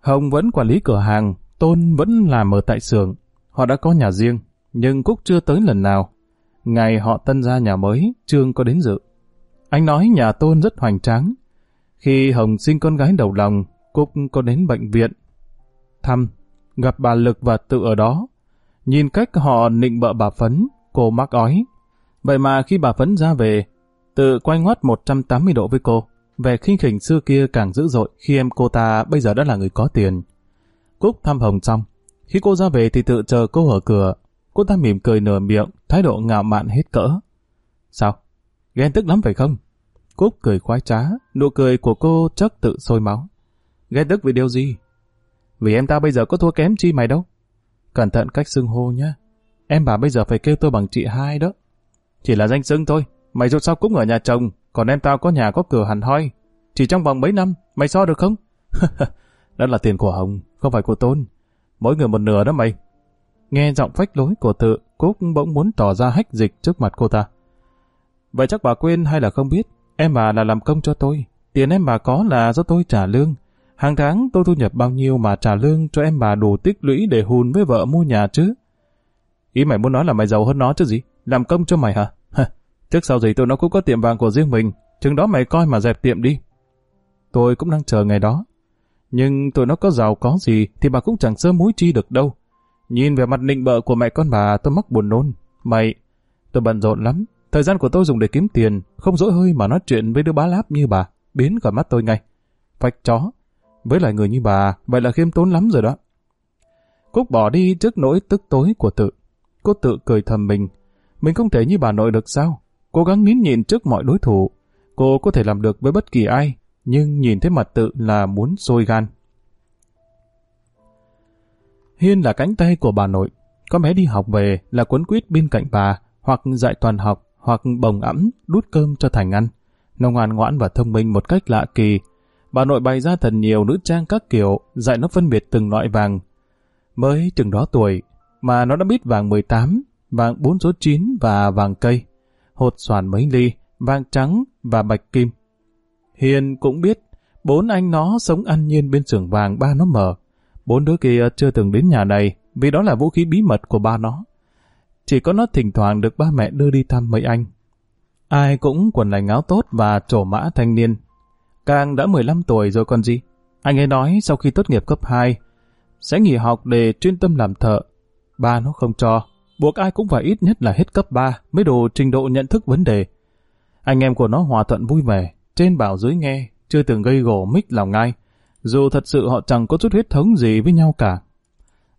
Hồng vẫn quản lý cửa hàng, Tôn vẫn làm ở tại xưởng. Họ đã có nhà riêng, nhưng Cúc chưa tới lần nào. Ngày họ tân ra nhà mới, Trương có đến dự. Anh nói nhà Tôn rất hoành tráng. Khi Hồng sinh con gái đầu lòng, Cúc có đến bệnh viện. Thăm, gặp bà Lực và tự ở đó. Nhìn cách họ nịnh bợ bà Phấn, cô mắc ói. Vậy mà khi bà Phấn ra về, tự quay ngoắt 180 độ với cô. Vẻ khinh khỉnh xưa kia càng dữ dội khi em cô ta bây giờ đã là người có tiền. Cúc thăm Hồng xong. Khi cô ra về thì tự chờ cô ở cửa. Cô ta mỉm cười nửa miệng, thái độ ngạo mạn hết cỡ. Sao? Ghen tức lắm phải không? Cúc cười khoái trá, nụ cười của cô chắc tự sôi máu. Ghen tức vì điều gì? Vì em ta bây giờ có thua kém chi mày đâu. Cẩn thận cách xưng hô nhá. Em bà bây giờ phải kêu tôi bằng chị hai đó. Chỉ là danh xưng thôi. Mày dù sao cũng ở nhà chồng, còn em tao có nhà có cửa hẳn hoi. Chỉ trong vòng mấy năm, mày so được không? đó là tiền của Hồng, không phải của Tôn. Mỗi người một nửa đó mày. Nghe giọng phách lối của tự, Cúc bỗng muốn tỏ ra hách dịch trước mặt cô ta. Vậy chắc bà quên hay là không biết, em bà là làm công cho tôi. Tiền em bà có là do tôi trả lương. Hàng tháng tôi thu nhập bao nhiêu mà trả lương cho em bà đủ tích lũy để hùn với vợ mua nhà chứ. Ý mày muốn nói là mày giàu hơn nó chứ gì? Làm công cho mày hả? Trước sau gì tôi nó cũng có tiệm vàng của riêng mình. Chừng đó mày coi mà dẹp tiệm đi. Tôi cũng đang chờ ngày đó. Nhưng tụi nó có giàu có gì thì bà cũng chẳng sơ múi chi được đâu. Nhìn về mặt nịnh bợ của mẹ con bà tôi mắc buồn nôn. Mày, tôi bận rộn lắm. Thời gian của tôi dùng để kiếm tiền, không dỗi hơi mà nói chuyện với đứa bá láp như bà, biến khỏi mắt tôi ngay. Phách chó. Với lại người như bà, vậy là khiêm tốn lắm rồi đó. Cúc bỏ đi trước nỗi tức tối của tự. Cô tự cười thầm mình. Mình không thể như bà nội được sao? Cố gắng nín nhìn trước mọi đối thủ. Cô có thể làm được với bất kỳ ai, nhưng nhìn thấy mặt tự là muốn sôi gan. Hiên là cánh tay của bà nội. Có bé đi học về là cuốn quýt bên cạnh bà, hoặc dạy toàn học, hoặc bồng ẵm đút cơm cho Thành ăn. Nó ngoan ngoãn và thông minh một cách lạ kỳ. Bà nội bày ra thật nhiều nữ trang các kiểu, dạy nó phân biệt từng loại vàng. Mới chừng đó tuổi, mà nó đã biết vàng 18, vàng 4 số 9 và vàng cây, hột xoàn mấy ly, vàng trắng và bạch kim. Hiền cũng biết, bốn anh nó sống ăn nhiên bên xưởng vàng ba nó mở. Bốn đứa kia chưa từng đến nhà này, vì đó là vũ khí bí mật của ba nó. Chỉ có nó thỉnh thoảng được ba mẹ đưa đi thăm mấy anh. Ai cũng quần lành áo tốt và trổ mã thanh niên. Càng đã 15 tuổi rồi còn gì. Anh ấy nói sau khi tốt nghiệp cấp 2, sẽ nghỉ học để chuyên tâm làm thợ. Ba nó không cho, buộc ai cũng phải ít nhất là hết cấp 3 mới đủ trình độ nhận thức vấn đề. Anh em của nó hòa thuận vui vẻ, trên bảo dưới nghe, chưa từng gây gổ mích lòng ai, dù thật sự họ chẳng có chút huyết thống gì với nhau cả.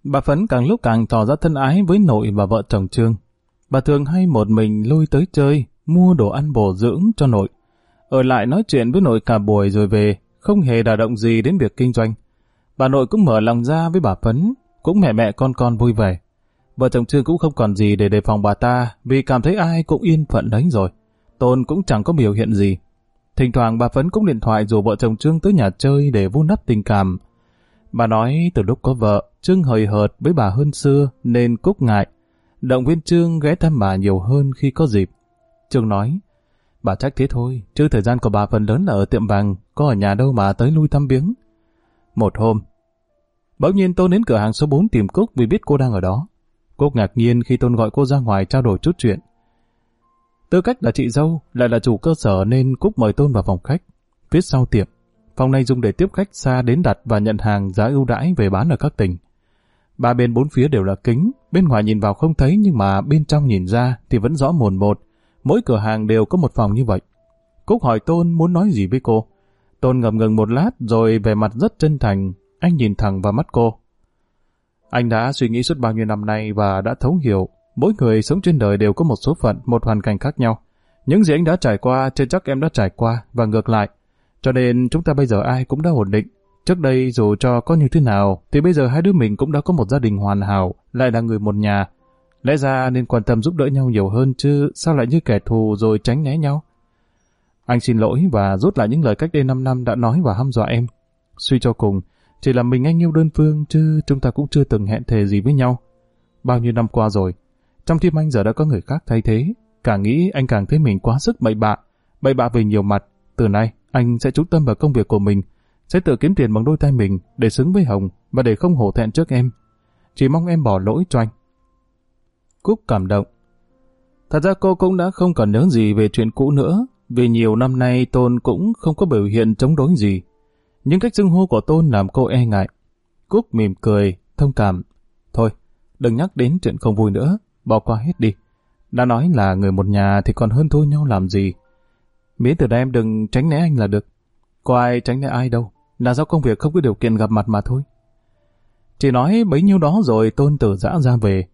Bà Phấn càng lúc càng tỏ ra thân ái với nội và vợ chồng Trương. Bà thường hay một mình lui tới chơi, mua đồ ăn bổ dưỡng cho nội. Ở lại nói chuyện với nội cả buổi rồi về, không hề đả động gì đến việc kinh doanh. Bà nội cũng mở lòng ra với bà Phấn, cũng mẹ mẹ con con vui vẻ. Vợ chồng Trương cũng không còn gì để đề phòng bà ta, vì cảm thấy ai cũng yên phận đấy rồi. Tôn cũng chẳng có biểu hiện gì. Thỉnh thoảng bà Phấn cũng điện thoại rủ vợ chồng Trương tới nhà chơi để vun đắp tình cảm. Bà nói từ lúc có vợ, Trương hời hợt với bà hơn xưa nên Cúc ngại. Động viên Trương ghé thăm bà nhiều hơn khi có dịp. Trương nói, bà trách thế thôi, chứ thời gian của bà phần lớn là ở tiệm vàng, có ở nhà đâu mà tới lui thăm biếng Một hôm, bỗng nhiên Tôn đến cửa hàng số 4 tìm Cúc vì biết cô đang ở đó. Cô ngạc nhiên khi Tôn gọi cô ra ngoài trao đổi chút chuyện. Tư cách là chị dâu, lại là chủ cơ sở nên Cúc mời Tôn vào phòng khách. Phía sau tiệm, phòng này dùng để tiếp khách xa đến đặt và nhận hàng giá ưu đãi về bán ở các tỉnh. Ba bên bốn phía đều là kính, bên ngoài nhìn vào không thấy nhưng mà bên trong nhìn ra thì vẫn rõ mồn một. Mỗi cửa hàng đều có một phòng như vậy. Cúc hỏi Tôn muốn nói gì với cô. Tôn ngập ngừng một lát rồi về mặt rất chân thành, anh nhìn thẳng vào mắt cô. Anh đã suy nghĩ suốt bao nhiêu năm nay và đã thấu hiểu mỗi người sống trên đời đều có một số phận, một hoàn cảnh khác nhau. Những gì anh đã trải qua, chưa chắc em đã trải qua, và ngược lại. Cho nên chúng ta bây giờ ai cũng đã ổn định. Trước đây dù cho có như thế nào, thì bây giờ hai đứa mình cũng đã có một gia đình hoàn hảo, lại là người một nhà. Lẽ ra nên quan tâm giúp đỡ nhau nhiều hơn chứ sao lại như kẻ thù rồi tránh né nhau? Anh xin lỗi và rút lại những lời cách đây 5 năm đã nói và hăm dọa em. Suy cho cùng, chỉ là mình anh yêu đơn phương chứ chúng ta cũng chưa từng hẹn thề gì với nhau. Bao nhiêu năm qua rồi, trong tim anh giờ đã có người khác thay thế. Càng nghĩ anh càng thấy mình quá sức bậy bạ. Bậy bạ về nhiều mặt. Từ nay, anh sẽ chú tâm vào công việc của mình. Sẽ tự kiếm tiền bằng đôi tay mình để xứng với Hồng và để không hổ thẹn trước em. Chỉ mong em bỏ lỗi cho anh. Cúc cảm động. Thật ra cô cũng đã không còn nhớ gì về chuyện cũ nữa. Vì nhiều năm nay Tôn cũng không có biểu hiện chống đối gì. Những cách xưng hô của Tôn làm cô e ngại. Cúc mỉm cười, thông cảm. Thôi, đừng nhắc đến chuyện không vui nữa bỏ qua hết đi. Đã nói là người một nhà thì còn hơn thua nhau làm gì. Miễn từ đây em đừng tránh né anh là được. Có ai tránh né ai đâu, là do công việc không có điều kiện gặp mặt mà thôi. Chỉ nói bấy nhiêu đó rồi tôn tử dã ra về.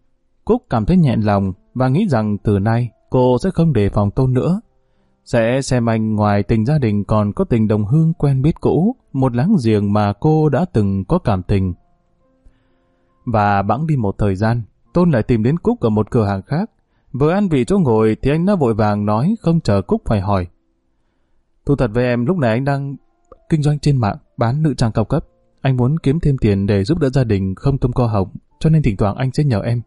Cúc cảm thấy nhẹn lòng và nghĩ rằng từ nay cô sẽ không đề phòng tôn nữa. Sẽ xem anh ngoài tình gia đình còn có tình đồng hương quen biết cũ, một láng giềng mà cô đã từng có cảm tình. Và bẵng đi một thời gian, Tôn lại tìm đến Cúc ở một cửa hàng khác. Vừa ăn vị chỗ ngồi thì anh đã vội vàng nói không chờ Cúc phải hỏi. Thu thật với em lúc này anh đang kinh doanh trên mạng, bán nữ trang cao cấp. Anh muốn kiếm thêm tiền để giúp đỡ gia đình không tung co hỏng, cho nên thỉnh thoảng anh sẽ nhờ em.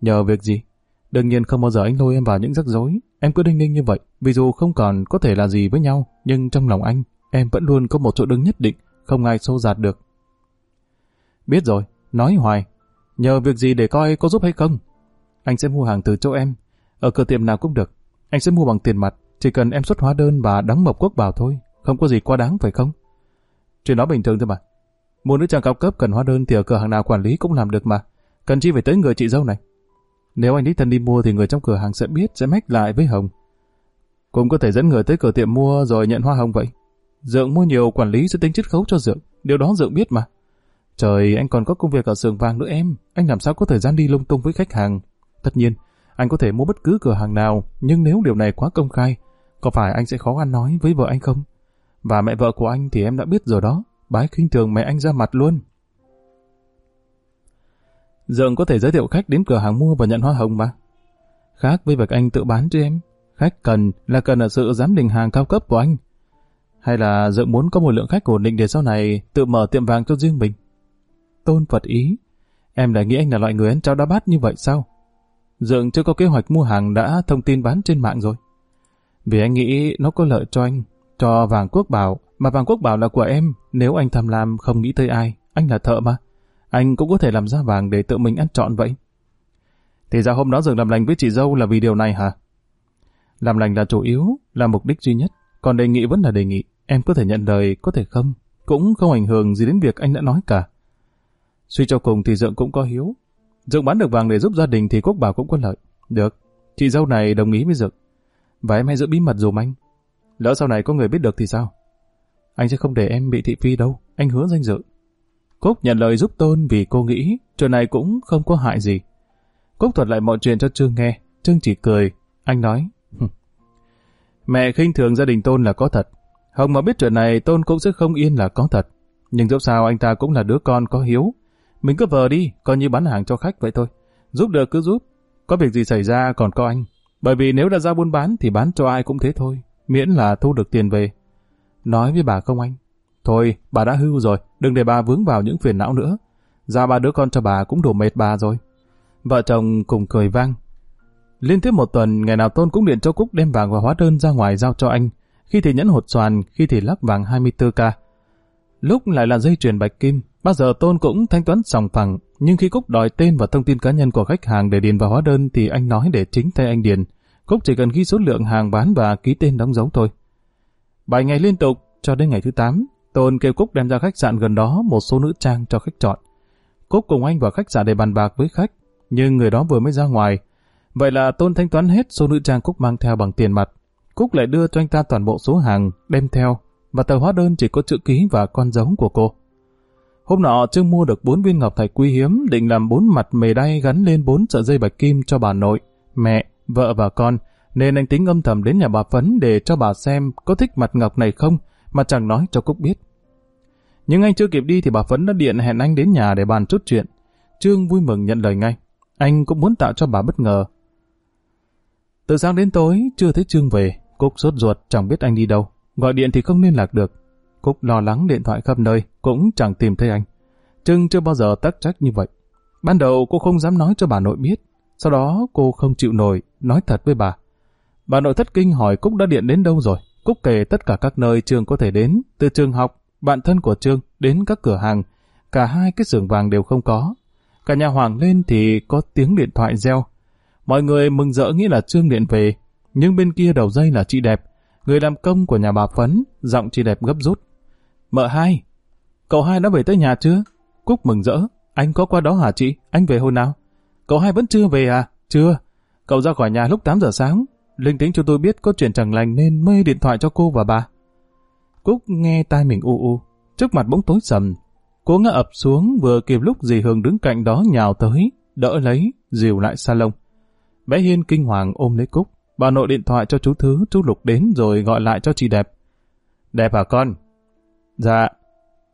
Nhờ việc gì? Đương nhiên không bao giờ anh lôi em vào những rắc rối. Em cứ đinh ninh như vậy, vì dù không còn có thể là gì với nhau, nhưng trong lòng anh, em vẫn luôn có một chỗ đứng nhất định, không ai xô giạt được. Biết rồi, nói hoài, Nhờ việc gì để coi có giúp hay không? Anh sẽ mua hàng từ chỗ em. Ở cửa tiệm nào cũng được. Anh sẽ mua bằng tiền mặt. Chỉ cần em xuất hóa đơn và đóng mộc quốc vào thôi. Không có gì quá đáng phải không? Chuyện đó bình thường thôi mà. Mua nữ trang cao cấp cần hóa đơn thì ở cửa hàng nào quản lý cũng làm được mà. Cần chi phải tới người chị dâu này. Nếu anh đích thân đi mua thì người trong cửa hàng sẽ biết sẽ mách lại với Hồng. Cũng có thể dẫn người tới cửa tiệm mua rồi nhận hoa hồng vậy. Dượng mua nhiều quản lý sẽ tính chiết khấu cho Dượng. Điều đó Dượng biết mà. Trời, anh còn có công việc ở sườn vàng nữa em. Anh làm sao có thời gian đi lung tung với khách hàng. Tất nhiên, anh có thể mua bất cứ cửa hàng nào, nhưng nếu điều này quá công khai, có phải anh sẽ khó ăn nói với vợ anh không? Và mẹ vợ của anh thì em đã biết rồi đó. Bái khinh thường mẹ anh ra mặt luôn. Dượng có thể giới thiệu khách đến cửa hàng mua và nhận hoa hồng mà. Khác với việc anh tự bán cho em. Khách cần là cần ở sự giám định hàng cao cấp của anh. Hay là Dượng muốn có một lượng khách ổn định để sau này tự mở tiệm vàng cho riêng mình? Tôn Phật ý. Em đã nghĩ anh là loại người ăn trao đá bát như vậy sao? Dượng chưa có kế hoạch mua hàng đã thông tin bán trên mạng rồi. Vì anh nghĩ nó có lợi cho anh, cho vàng quốc bảo, mà vàng quốc bảo là của em, nếu anh tham lam không nghĩ tới ai, anh là thợ mà. Anh cũng có thể làm ra vàng để tự mình ăn trọn vậy. Thì ra hôm đó dừng làm lành với chị dâu là vì điều này hả? Làm lành là chủ yếu, là mục đích duy nhất, còn đề nghị vẫn là đề nghị. Em có thể nhận lời, có thể không, cũng không ảnh hưởng gì đến việc anh đã nói cả. Suy cho cùng thì Dượng cũng có hiếu. Dượng bán được vàng để giúp gia đình thì Quốc Bảo cũng có lợi. Được, chị dâu này đồng ý với Dượng. Và em hãy giữ bí mật dùm anh. Lỡ sau này có người biết được thì sao? Anh sẽ không để em bị thị phi đâu, anh hứa danh dự. Cúc nhận lời giúp Tôn vì cô nghĩ chuyện này cũng không có hại gì. Cúc thuật lại mọi chuyện cho Trương nghe, Trương chỉ cười. Anh nói, Mẹ khinh thường gia đình Tôn là có thật. Hồng mà biết chuyện này Tôn cũng sẽ không yên là có thật. Nhưng dẫu sao anh ta cũng là đứa con có hiếu. Mình cứ vờ đi, coi như bán hàng cho khách vậy thôi. Giúp được cứ giúp. Có việc gì xảy ra còn có anh. Bởi vì nếu đã ra buôn bán thì bán cho ai cũng thế thôi. Miễn là thu được tiền về. Nói với bà không anh? Thôi, bà đã hưu rồi. Đừng để bà vướng vào những phiền não nữa. Ra ba đứa con cho bà cũng đủ mệt bà rồi. Vợ chồng cùng cười vang. Liên tiếp một tuần, ngày nào Tôn cũng điện cho Cúc đem vàng và hóa đơn ra ngoài giao cho anh. Khi thì nhẫn hột xoàn, khi thì lắc vàng 24k. Lúc lại là dây chuyền bạch kim, bao giờ Tôn cũng thanh toán sòng phẳng, nhưng khi Cúc đòi tên và thông tin cá nhân của khách hàng để điền vào hóa đơn thì anh nói để chính tay anh điền. Cúc chỉ cần ghi số lượng hàng bán và ký tên đóng dấu thôi. bài ngày liên tục, cho đến ngày thứ 8, Tôn kêu Cúc đem ra khách sạn gần đó một số nữ trang cho khách chọn. Cúc cùng anh vào khách sạn để bàn bạc với khách, nhưng người đó vừa mới ra ngoài. Vậy là Tôn thanh toán hết số nữ trang Cúc mang theo bằng tiền mặt. Cúc lại đưa cho anh ta toàn bộ số hàng đem theo và tờ hóa đơn chỉ có chữ ký và con dấu của cô. Hôm nọ Trương mua được bốn viên ngọc thạch quý hiếm định làm bốn mặt mề đay gắn lên bốn sợi dây bạch kim cho bà nội, mẹ, vợ và con, nên anh tính âm thầm đến nhà bà Phấn để cho bà xem có thích mặt ngọc này không mà chẳng nói cho Cúc biết. Nhưng anh chưa kịp đi thì bà Phấn đã điện hẹn anh đến nhà để bàn chút chuyện. Trương vui mừng nhận lời ngay. Anh cũng muốn tạo cho bà bất ngờ. Từ sáng đến tối, chưa thấy Trương về. Cúc sốt ruột chẳng biết anh đi đâu. Gọi điện thì không liên lạc được. Cúc lo lắng điện thoại khắp nơi, cũng chẳng tìm thấy anh. Trương chưa bao giờ tắc trách như vậy. Ban đầu cô không dám nói cho bà nội biết. Sau đó cô không chịu nổi, nói thật với bà. Bà nội thất kinh hỏi Cúc đã điện đến đâu rồi. Cúc kể tất cả các nơi Trương có thể đến, từ trường học, bạn thân của Trương đến các cửa hàng. Cả hai cái xưởng vàng đều không có. Cả nhà Hoàng lên thì có tiếng điện thoại reo. Mọi người mừng rỡ nghĩ là Trương điện về, nhưng bên kia đầu dây là chị đẹp, người làm công của nhà bà Phấn, giọng chị đẹp gấp rút. Mợ hai, cậu hai đã về tới nhà chưa? Cúc mừng rỡ, anh có qua đó hả chị? Anh về hồi nào? Cậu hai vẫn chưa về à? Chưa. Cậu ra khỏi nhà lúc 8 giờ sáng. Linh tính cho tôi biết có chuyện chẳng lành nên mê điện thoại cho cô và bà. Cúc nghe tai mình u u, trước mặt bỗng tối sầm. Cô ngã ập xuống vừa kịp lúc dì Hường đứng cạnh đó nhào tới, đỡ lấy, dìu lại salon. Bé Hiên kinh hoàng ôm lấy Cúc. Bà nội điện thoại cho chú Thứ, chú Lục đến rồi gọi lại cho chị Đẹp. Đẹp hả con? Dạ.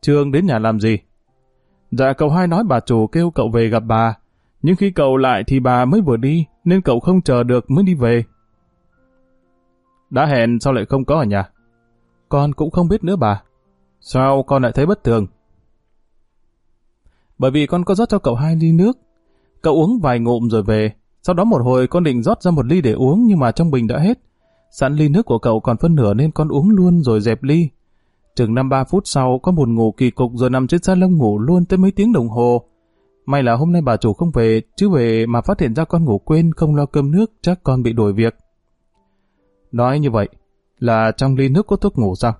Trương đến nhà làm gì? Dạ cậu hai nói bà chủ kêu cậu về gặp bà. Nhưng khi cậu lại thì bà mới vừa đi, nên cậu không chờ được mới đi về. Đã hẹn sao lại không có ở nhà? Con cũng không biết nữa bà. Sao con lại thấy bất thường? Bởi vì con có rót cho cậu hai ly nước. Cậu uống vài ngụm rồi về, sau đó một hồi con định rót ra một ly để uống nhưng mà trong bình đã hết. Sẵn ly nước của cậu còn phân nửa nên con uống luôn rồi dẹp ly. Chừng 5-3 phút sau con buồn ngủ kỳ cục rồi nằm trên salon ngủ luôn tới mấy tiếng đồng hồ. May là hôm nay bà chủ không về, chứ về mà phát hiện ra con ngủ quên không lo cơm nước chắc con bị đuổi việc. Nói như vậy, là trong ly nước có thuốc ngủ sao?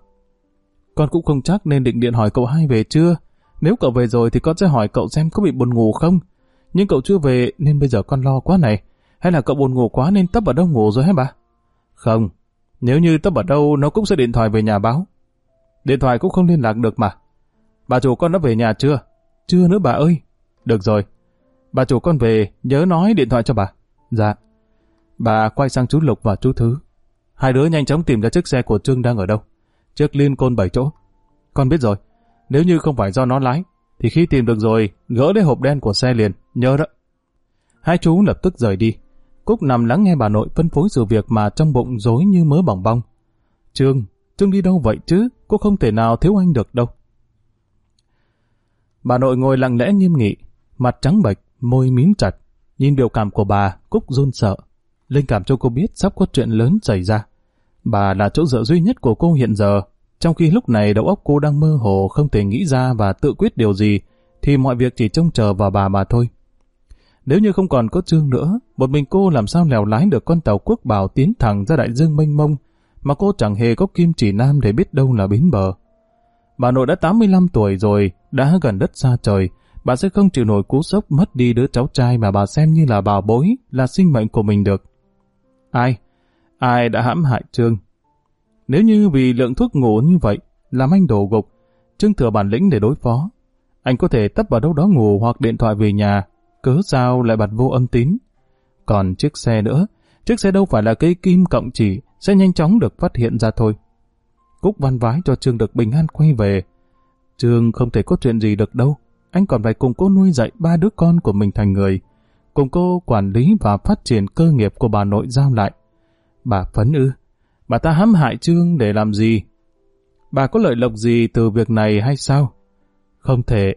Con cũng không chắc nên định điện hỏi cậu hai về chưa. Nếu cậu về rồi thì con sẽ hỏi cậu xem có bị buồn ngủ không nhưng cậu chưa về nên bây giờ con lo quá này. Hay là cậu buồn ngủ quá nên tấp ở đâu ngủ rồi hả bà? Không, nếu như tấp ở đâu nó cũng sẽ điện thoại về nhà báo. Điện thoại cũng không liên lạc được mà. Bà chủ con đã về nhà chưa? Chưa nữa bà ơi. Được rồi. Bà chủ con về, nhớ nói điện thoại cho bà. Dạ. Bà quay sang chú Lục và chú Thứ. Hai đứa nhanh chóng tìm ra chiếc xe của Trương đang ở đâu. Chiếc liên côn bảy chỗ. Con biết rồi. Nếu như không phải do nó lái, thì khi tìm được rồi, gỡ lấy hộp đen của xe liền, nhớ đó. Hai chú lập tức rời đi. Cúc nằm lắng nghe bà nội phân phối sự việc mà trong bụng rối như mớ bỏng bong. Trương, Trương đi đâu vậy chứ? Cô không thể nào thiếu anh được đâu. Bà nội ngồi lặng lẽ nghiêm nghị, mặt trắng bệch, môi mím chặt. Nhìn biểu cảm của bà, Cúc run sợ. Linh cảm cho cô biết sắp có chuyện lớn xảy ra. Bà là chỗ dựa duy nhất của cô hiện giờ. Trong khi lúc này đầu óc cô đang mơ hồ không thể nghĩ ra và tự quyết điều gì, thì mọi việc chỉ trông chờ vào bà mà thôi. Nếu như không còn có Trương nữa, một mình cô làm sao lèo lái được con tàu quốc bảo tiến thẳng ra đại dương mênh mông, mà cô chẳng hề có kim chỉ nam để biết đâu là bến bờ. Bà nội đã 85 tuổi rồi, đã gần đất xa trời, bà sẽ không chịu nổi cú sốc mất đi đứa cháu trai mà bà xem như là bảo bối, là sinh mệnh của mình được. Ai? Ai đã hãm hại Trương? Nếu như vì lượng thuốc ngủ như vậy, làm anh đổ gục, Trương thừa bản lĩnh để đối phó. Anh có thể tấp vào đâu đó ngủ hoặc điện thoại về nhà, cớ sao lại bật vô âm tín. Còn chiếc xe nữa, chiếc xe đâu phải là cây kim cộng chỉ, sẽ nhanh chóng được phát hiện ra thôi. Cúc văn vái cho Trương được bình an quay về. Trương không thể có chuyện gì được đâu, anh còn phải cùng cô nuôi dạy ba đứa con của mình thành người, cùng cô quản lý và phát triển cơ nghiệp của bà nội giao lại. Bà phấn ư, bà ta hãm hại Trương để làm gì? Bà có lợi lộc gì từ việc này hay sao? Không thể.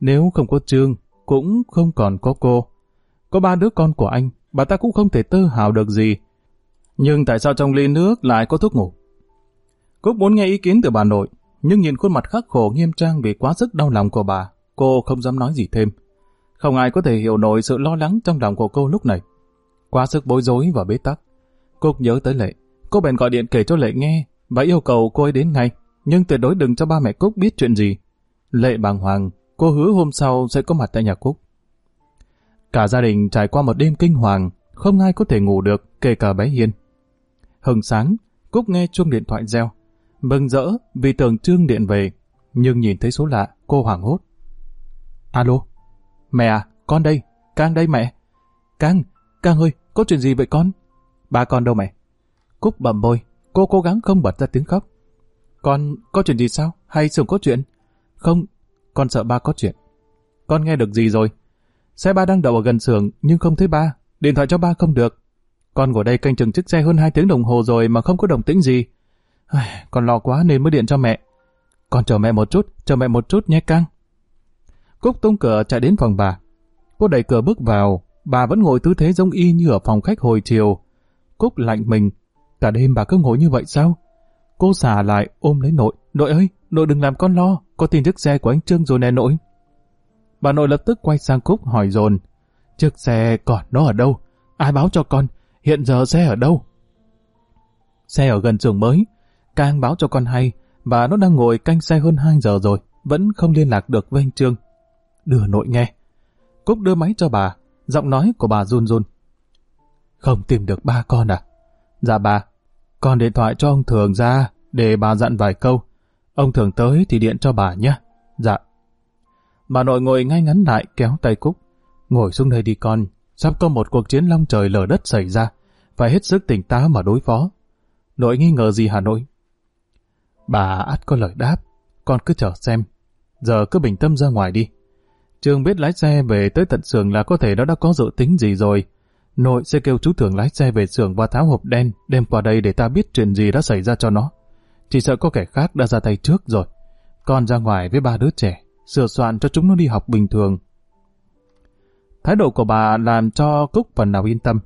Nếu không có Trương, cũng không còn có cô. Có ba đứa con của anh, bà ta cũng không thể tự hào được gì. Nhưng tại sao trong ly nước lại có thuốc ngủ? Cúc muốn nghe ý kiến từ bà nội, nhưng nhìn khuôn mặt khắc khổ nghiêm trang vì quá sức đau lòng của bà, cô không dám nói gì thêm. Không ai có thể hiểu nổi sự lo lắng trong lòng của cô lúc này. Quá sức bối rối và bế tắc. Cúc nhớ tới Lệ. Cô bèn gọi điện kể cho Lệ nghe và yêu cầu cô ấy đến ngay, nhưng tuyệt đối đừng cho ba mẹ Cúc biết chuyện gì. Lệ bàng hoàng, cô hứa hôm sau sẽ có mặt tại nhà Cúc. Cả gia đình trải qua một đêm kinh hoàng, không ai có thể ngủ được, kể cả bé Hiên. Hừng sáng, Cúc nghe chuông điện thoại reo. Mừng rỡ vì tưởng Trương điện về, nhưng nhìn thấy số lạ, cô hoảng hốt. Alo, mẹ à, con đây, Cang đây mẹ. Cang, Cang ơi, có chuyện gì vậy con? Ba con đâu mẹ? Cúc bầm môi, cô cố gắng không bật ra tiếng khóc. Con, có chuyện gì sao? Hay sưởng có chuyện? Không, con sợ ba có chuyện. Con nghe được gì rồi? Xe ba đang đậu ở gần xưởng nhưng không thấy ba. Điện thoại cho ba không được. Con ngồi đây canh chừng chiếc xe hơn 2 tiếng đồng hồ rồi mà không có động tĩnh gì. Con lo quá nên mới điện cho mẹ. Con chờ mẹ một chút, chờ mẹ một chút nhé cang Cúc tung cửa chạy đến phòng bà. Cô đẩy cửa bước vào, bà vẫn ngồi tư thế giống y như ở phòng khách hồi chiều. Cúc lạnh mình, cả đêm bà cứ ngồi như vậy sao? Cô xả lại ôm lấy nội. Nội ơi, nội đừng làm con lo, có tin chiếc xe của anh Trương rồi nè nội. Bà nội lập tức quay sang Cúc hỏi dồn Chiếc xe còn nó ở đâu? Ai báo cho con? Hiện giờ xe ở đâu? Xe ở gần trường mới. Càng báo cho con hay, và nó đang ngồi canh xe hơn 2 giờ rồi, vẫn không liên lạc được với anh Trương. Đưa nội nghe. Cúc đưa máy cho bà, giọng nói của bà run run. Không tìm được ba con à? Dạ bà, con điện thoại cho ông Thường ra để bà dặn vài câu. Ông Thường tới thì điện cho bà nhé. Dạ. Bà nội ngồi ngay ngắn lại kéo tay Cúc. Ngồi xuống đây đi con, sắp có một cuộc chiến long trời lở đất xảy ra. Phải hết sức tỉnh táo mà đối phó. Nội nghi ngờ gì Hà Nội? Bà ắt có lời đáp, con cứ chờ xem. Giờ cứ bình tâm ra ngoài đi. Trường biết lái xe về tới tận xưởng là có thể nó đã có dự tính gì rồi. Nội sẽ kêu chú thường lái xe về xưởng và tháo hộp đen đem qua đây để ta biết chuyện gì đã xảy ra cho nó. Chỉ sợ có kẻ khác đã ra tay trước rồi. Con ra ngoài với ba đứa trẻ, sửa soạn cho chúng nó đi học bình thường. Thái độ của bà làm cho Cúc phần nào yên tâm.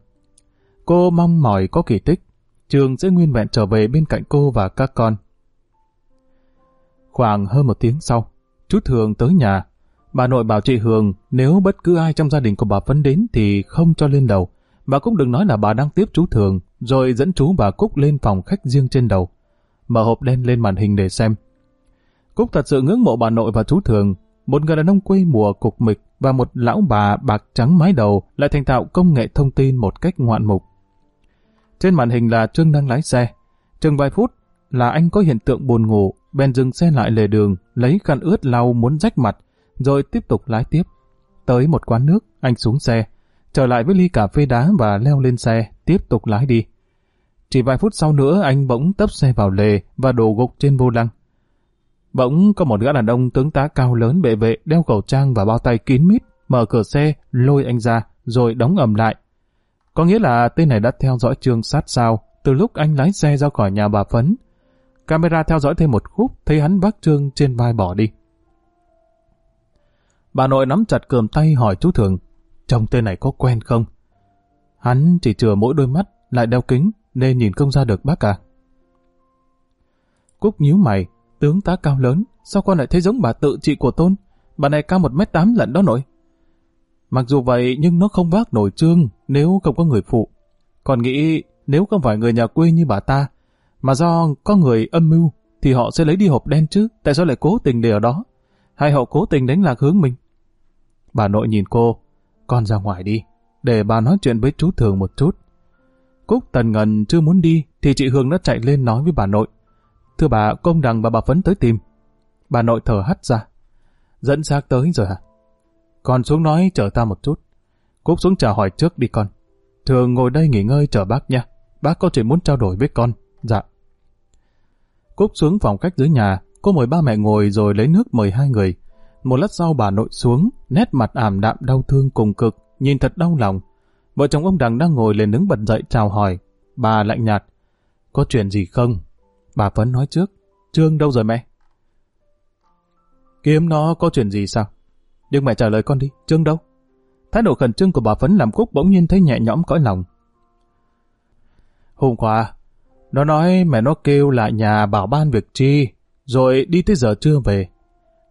Cô mong mỏi có kỳ tích, Trường sẽ nguyên vẹn trở về bên cạnh cô và các con. Khoảng hơn một tiếng sau, chú Thường tới nhà. Bà nội bảo chị Hường nếu bất cứ ai trong gia đình của bà Phấn đến thì không cho lên đầu. Bà cũng đừng nói là bà đang tiếp chú Thường, rồi dẫn chú bà Cúc lên phòng khách riêng trên đầu. Mở hộp đen lên màn hình để xem. Cúc thật sự ngưỡng mộ bà nội và chú Thường, một người đàn ông quê mùa cục mịch và một lão bà bạc trắng mái đầu lại thành thạo công nghệ thông tin một cách ngoạn mục. Trên màn hình là Trương đang lái xe. Chừng vài phút là anh có hiện tượng buồn ngủ, bèn dừng xe lại lề đường, lấy khăn ướt lau muốn rách mặt, rồi tiếp tục lái tiếp. Tới một quán nước, anh xuống xe, trở lại với ly cà phê đá và leo lên xe, tiếp tục lái đi. Chỉ vài phút sau nữa anh bỗng tấp xe vào lề và đổ gục trên vô lăng. Bỗng có một gã đàn ông tướng tá cao lớn bệ vệ đeo khẩu trang và bao tay kín mít, mở cửa xe, lôi anh ra, rồi đóng ầm lại. Có nghĩa là tên này đã theo dõi Trương sát sao từ lúc anh lái xe ra khỏi nhà bà Phấn. Camera theo dõi thêm một khúc, thấy hắn vác Trương trên vai bỏ đi. Bà nội nắm chặt cườm tay hỏi chú Thường, chồng tên này có quen không? Hắn chỉ chừa mỗi đôi mắt, lại đeo kính, nên nhìn không ra được bác à. Cúc nhíu mày, tướng tá cao lớn, sao con lại thấy giống bà tự chị của Tôn? Bà này cao 1m8 lận đó nội. Mặc dù vậy nhưng nó không vác nổi trương nếu không có người phụ. Còn nghĩ nếu không phải người nhà quê như bà ta, mà do có người âm mưu, thì họ sẽ lấy đi hộp đen chứ, tại sao lại cố tình để ở đó? Hay họ cố tình đánh lạc hướng mình? Bà nội nhìn cô, con ra ngoài đi, để bà nói chuyện với chú Thường một chút. Cúc Tần ngần chưa muốn đi, thì chị Hương đã chạy lên nói với bà nội. Thưa bà, công đằng và bà Phấn tới tìm. Bà nội thở hắt ra. Dẫn xác tới rồi hả? Con xuống nói chờ ta một chút. Cúc xuống chào hỏi trước đi con. Thường ngồi đây nghỉ ngơi chờ bác nha. Bác có chuyện muốn trao đổi với con. Dạ. Cúc xuống phòng khách dưới nhà, cô mời ba mẹ ngồi rồi lấy nước mời hai người. Một lát sau bà nội xuống, nét mặt ảm đạm đau thương cùng cực, nhìn thật đau lòng. Vợ chồng ông Đằng đang ngồi lên đứng bật dậy chào hỏi. Bà lạnh nhạt. Có chuyện gì không? Bà Phấn nói trước. Trương đâu rồi mẹ? Kiếm nó có chuyện gì sao? Nhưng mẹ trả lời con đi, Trương đâu? Thái độ khẩn trương của bà Phấn làm Cúc bỗng nhiên thấy nhẹ nhõm cõi lòng. Hôm qua, nó nói mẹ nó kêu lại nhà bảo ban việc chi, rồi đi tới giờ trưa về.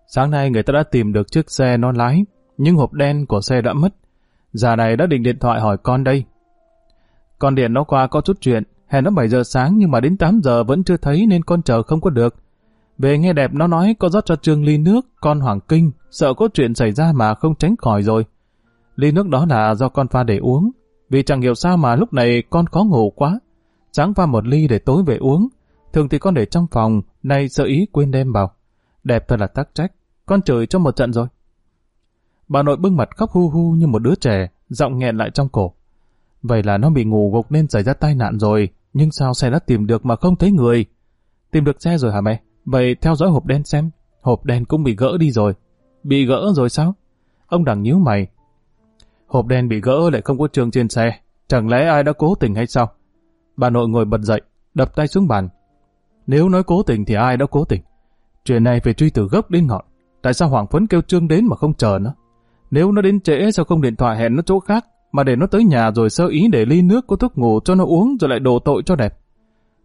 Sáng nay người ta đã tìm được chiếc xe nó lái, nhưng hộp đen của xe đã mất. Già này đã định điện thoại hỏi con đây. Con điện nó qua có chút chuyện, hẹn nó 7 giờ sáng nhưng mà đến 8 giờ vẫn chưa thấy nên con chờ không có được. Về nghe đẹp nó nói có rót cho Trương ly nước, con hoàng kinh, sợ có chuyện xảy ra mà không tránh khỏi rồi. Ly nước đó là do con pha để uống, vì chẳng hiểu sao mà lúc này con khó ngủ quá. Sáng pha một ly để tối về uống, thường thì con để trong phòng, nay sợ ý quên đem vào. Đẹp thật là tắc trách, con trời cho một trận rồi. Bà nội bưng mặt khóc hu hu như một đứa trẻ, giọng nghẹn lại trong cổ. Vậy là nó bị ngủ gục nên xảy ra tai nạn rồi, nhưng sao xe đã tìm được mà không thấy người? Tìm được xe rồi hả mẹ? Vậy theo dõi hộp đen xem, hộp đen cũng bị gỡ đi rồi. Bị gỡ rồi sao? Ông đằng nhíu mày. Hộp đen bị gỡ lại không có trường trên xe, chẳng lẽ ai đã cố tình hay sao? Bà nội ngồi bật dậy, đập tay xuống bàn. Nếu nói cố tình thì ai đã cố tình? Chuyện này phải truy từ gốc đến ngọn. Tại sao Hoàng Phấn kêu Trương đến mà không chờ nó? Nếu nó đến trễ sao không điện thoại hẹn nó chỗ khác, mà để nó tới nhà rồi sơ ý để ly nước có thuốc ngủ cho nó uống rồi lại đổ tội cho đẹp.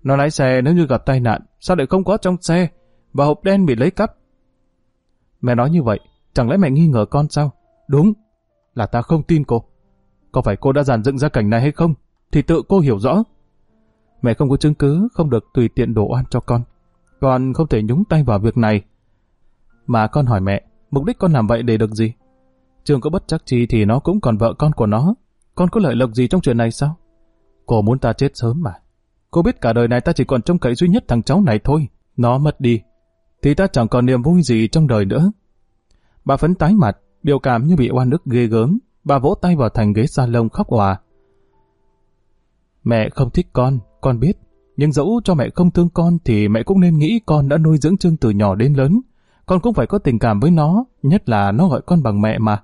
Nó lái xe nếu như gặp tai nạn, sao lại không có trong xe, và hộp đen bị lấy cắp. Mẹ nói như vậy, chẳng lẽ mẹ nghi ngờ con sao? Đúng, là ta không tin cô. Có phải cô đã giàn dựng ra cảnh này hay không? Thì tự cô hiểu rõ. Mẹ không có chứng cứ, không được tùy tiện đổ oan cho con. Con không thể nhúng tay vào việc này. Mà con hỏi mẹ, mục đích con làm vậy để được gì? Trường có bất chắc chi thì nó cũng còn vợ con của nó. Con có lợi lộc gì trong chuyện này sao? Cô muốn ta chết sớm mà. Cô biết cả đời này ta chỉ còn trông cậy duy nhất thằng cháu này thôi. Nó mất đi. Thì ta chẳng còn niềm vui gì trong đời nữa. Bà phấn tái mặt, biểu cảm như bị oan ức ghê gớm. Bà vỗ tay vào thành ghế salon khóc hòa. Mẹ không thích con, con biết. Nhưng dẫu cho mẹ không thương con thì mẹ cũng nên nghĩ con đã nuôi dưỡng Trương từ nhỏ đến lớn. Con cũng phải có tình cảm với nó, nhất là nó gọi con bằng mẹ mà.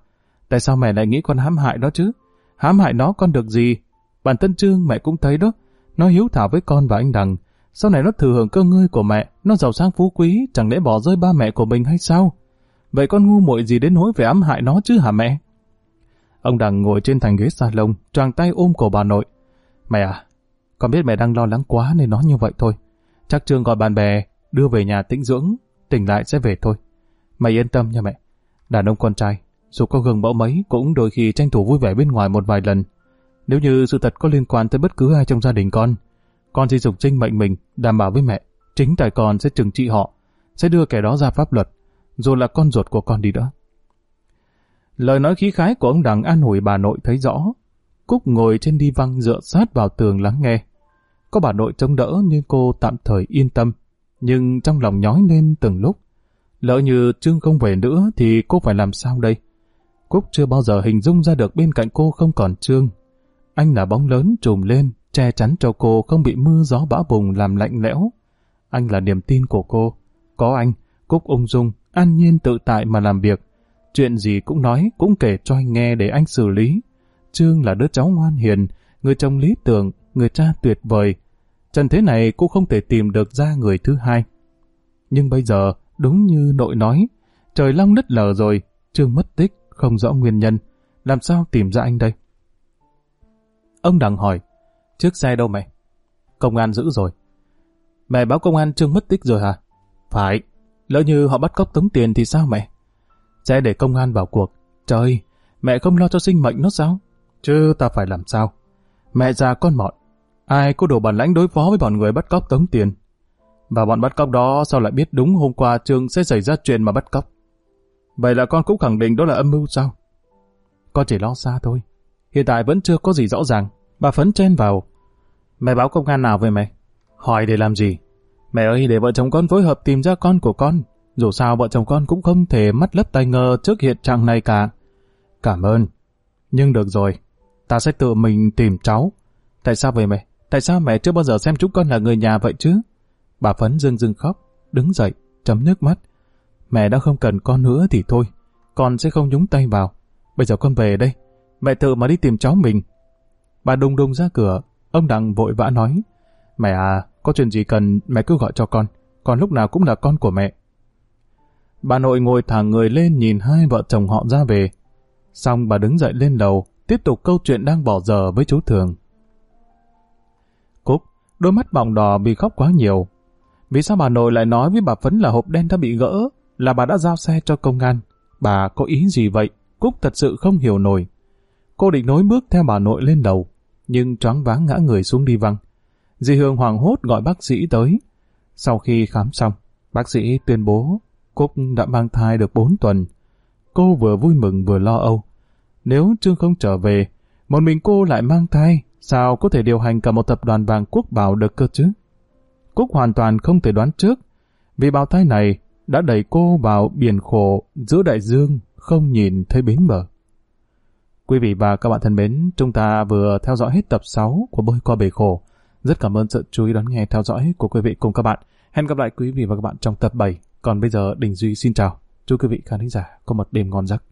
Tại sao mẹ lại nghĩ con hãm hại nó chứ? Hãm hại nó con được gì? Bản thân Trương mẹ cũng thấy đó. Nó hiếu thảo với con và anh Đằng. Sau này nó thừa hưởng cơ ngơi của mẹ, nó giàu sang phú quý, chẳng lẽ bỏ rơi ba mẹ của mình hay sao? Vậy con ngu muội gì đến nỗi phải ám hại nó chứ hả mẹ? Ông Đằng ngồi trên thành ghế salon, choàng tay ôm cổ bà nội. Mẹ à, con biết mẹ đang lo lắng quá nên nói như vậy thôi. Chắc Trương gọi bạn bè, đưa về nhà tĩnh dưỡng, tỉnh lại sẽ về thôi. Mày yên tâm nha mẹ. Đàn ông con trai, dù có gừng bão mấy cũng đôi khi tranh thủ vui vẻ bên ngoài một vài lần. Nếu như sự thật có liên quan tới bất cứ ai trong gia đình con, con di dùng trinh mệnh mình đảm bảo với mẹ, chính tại con sẽ trừng trị họ, sẽ đưa kẻ đó ra pháp luật, dù là con ruột của con đi đó. Lời nói khí khái của ông Đằng an ủi bà nội thấy rõ. Cúc ngồi trên đi văng dựa sát vào tường lắng nghe. Có bà nội trông đỡ nên cô tạm thời yên tâm, nhưng trong lòng nhói lên từng lúc. Lỡ như Trương không về nữa thì cô phải làm sao đây? Cúc chưa bao giờ hình dung ra được bên cạnh cô không còn Trương. Anh là bóng lớn trùm lên, che chắn cho cô không bị mưa gió bão bùng làm lạnh lẽo. Anh là niềm tin của cô. Có anh, Cúc ung dung, an nhiên tự tại mà làm việc. Chuyện gì cũng nói, cũng kể cho anh nghe để anh xử lý. Trương là đứa cháu ngoan hiền, người chồng lý tưởng, người cha tuyệt vời. Trần thế này cô không thể tìm được ra người thứ hai. Nhưng bây giờ, đúng như nội nói, trời long đất lở rồi, Trương mất tích, không rõ nguyên nhân. Làm sao tìm ra anh đây? Ông Đằng hỏi, chiếc xe đâu mẹ? Công an giữ rồi. Mẹ báo công an Trương mất tích rồi hả? Phải, lỡ như họ bắt cóc tống tiền thì sao mẹ? Sẽ để công an vào cuộc. Trời, mẹ không lo cho sinh mệnh nó sao? Chứ ta phải làm sao? Mẹ già con mọn, ai có đủ bản lãnh đối phó với bọn người bắt cóc tống tiền? Và bọn bắt cóc đó sao lại biết đúng hôm qua Trương sẽ xảy ra chuyện mà bắt cóc? Vậy là con cũng khẳng định đó là âm mưu sao? Con chỉ lo xa thôi. Hiện tại vẫn chưa có gì rõ ràng. Bà Phấn chen vào. Mẹ báo công an nào về mẹ? Hỏi để làm gì? Mẹ ơi, để vợ chồng con phối hợp tìm ra con của con. Dù sao vợ chồng con cũng không thể mắt lấp tay ngơ trước hiện trạng này cả. Cảm ơn. Nhưng được rồi, ta sẽ tự mình tìm cháu. Tại sao vậy mẹ? Tại sao mẹ chưa bao giờ xem chúng con là người nhà vậy chứ? Bà Phấn dưng dưng khóc, đứng dậy, chấm nước mắt. Mẹ đã không cần con nữa thì thôi, con sẽ không nhúng tay vào. Bây giờ con về đây, mẹ tự mà đi tìm cháu mình. Bà đùng đùng ra cửa, ông Đặng vội vã nói. Mẹ à, có chuyện gì cần mẹ cứ gọi cho con, con lúc nào cũng là con của mẹ. Bà nội ngồi thẳng người lên nhìn hai vợ chồng họ ra về. Xong bà đứng dậy lên lầu, tiếp tục câu chuyện đang bỏ giờ với chú Thường. Đôi mắt bỏng đỏ vì khóc quá nhiều. Vì sao bà nội lại nói với bà Phấn là hộp đen đã bị gỡ, là bà đã giao xe cho công an? Bà có ý gì vậy? Cúc thật sự không hiểu nổi. Cô định nối bước theo bà nội lên đầu, nhưng choáng váng ngã người xuống đi văng. Dì Hương hoàng hốt gọi bác sĩ tới. Sau khi khám xong, bác sĩ tuyên bố Cúc đã mang thai được 4 tuần. Cô vừa vui mừng vừa lo âu. Nếu Trương không trở về, một mình cô lại mang thai, sao có thể điều hành cả một tập đoàn vàng quốc bảo được cơ chứ? Cúc hoàn toàn không thể đoán trước, vì bào thai này đã đẩy cô vào biển khổ giữa đại dương không nhìn thấy bến bờ. Quý vị và các bạn thân mến, chúng ta vừa theo dõi hết tập 6 của Bơi qua bể khổ. Rất cảm ơn sự chú ý đón nghe theo dõi của quý vị cùng các bạn. Hẹn gặp lại quý vị và các bạn trong tập 7. Còn bây giờ Đình Duy xin chào. Chúc quý vị khán giả có một đêm ngon giấc.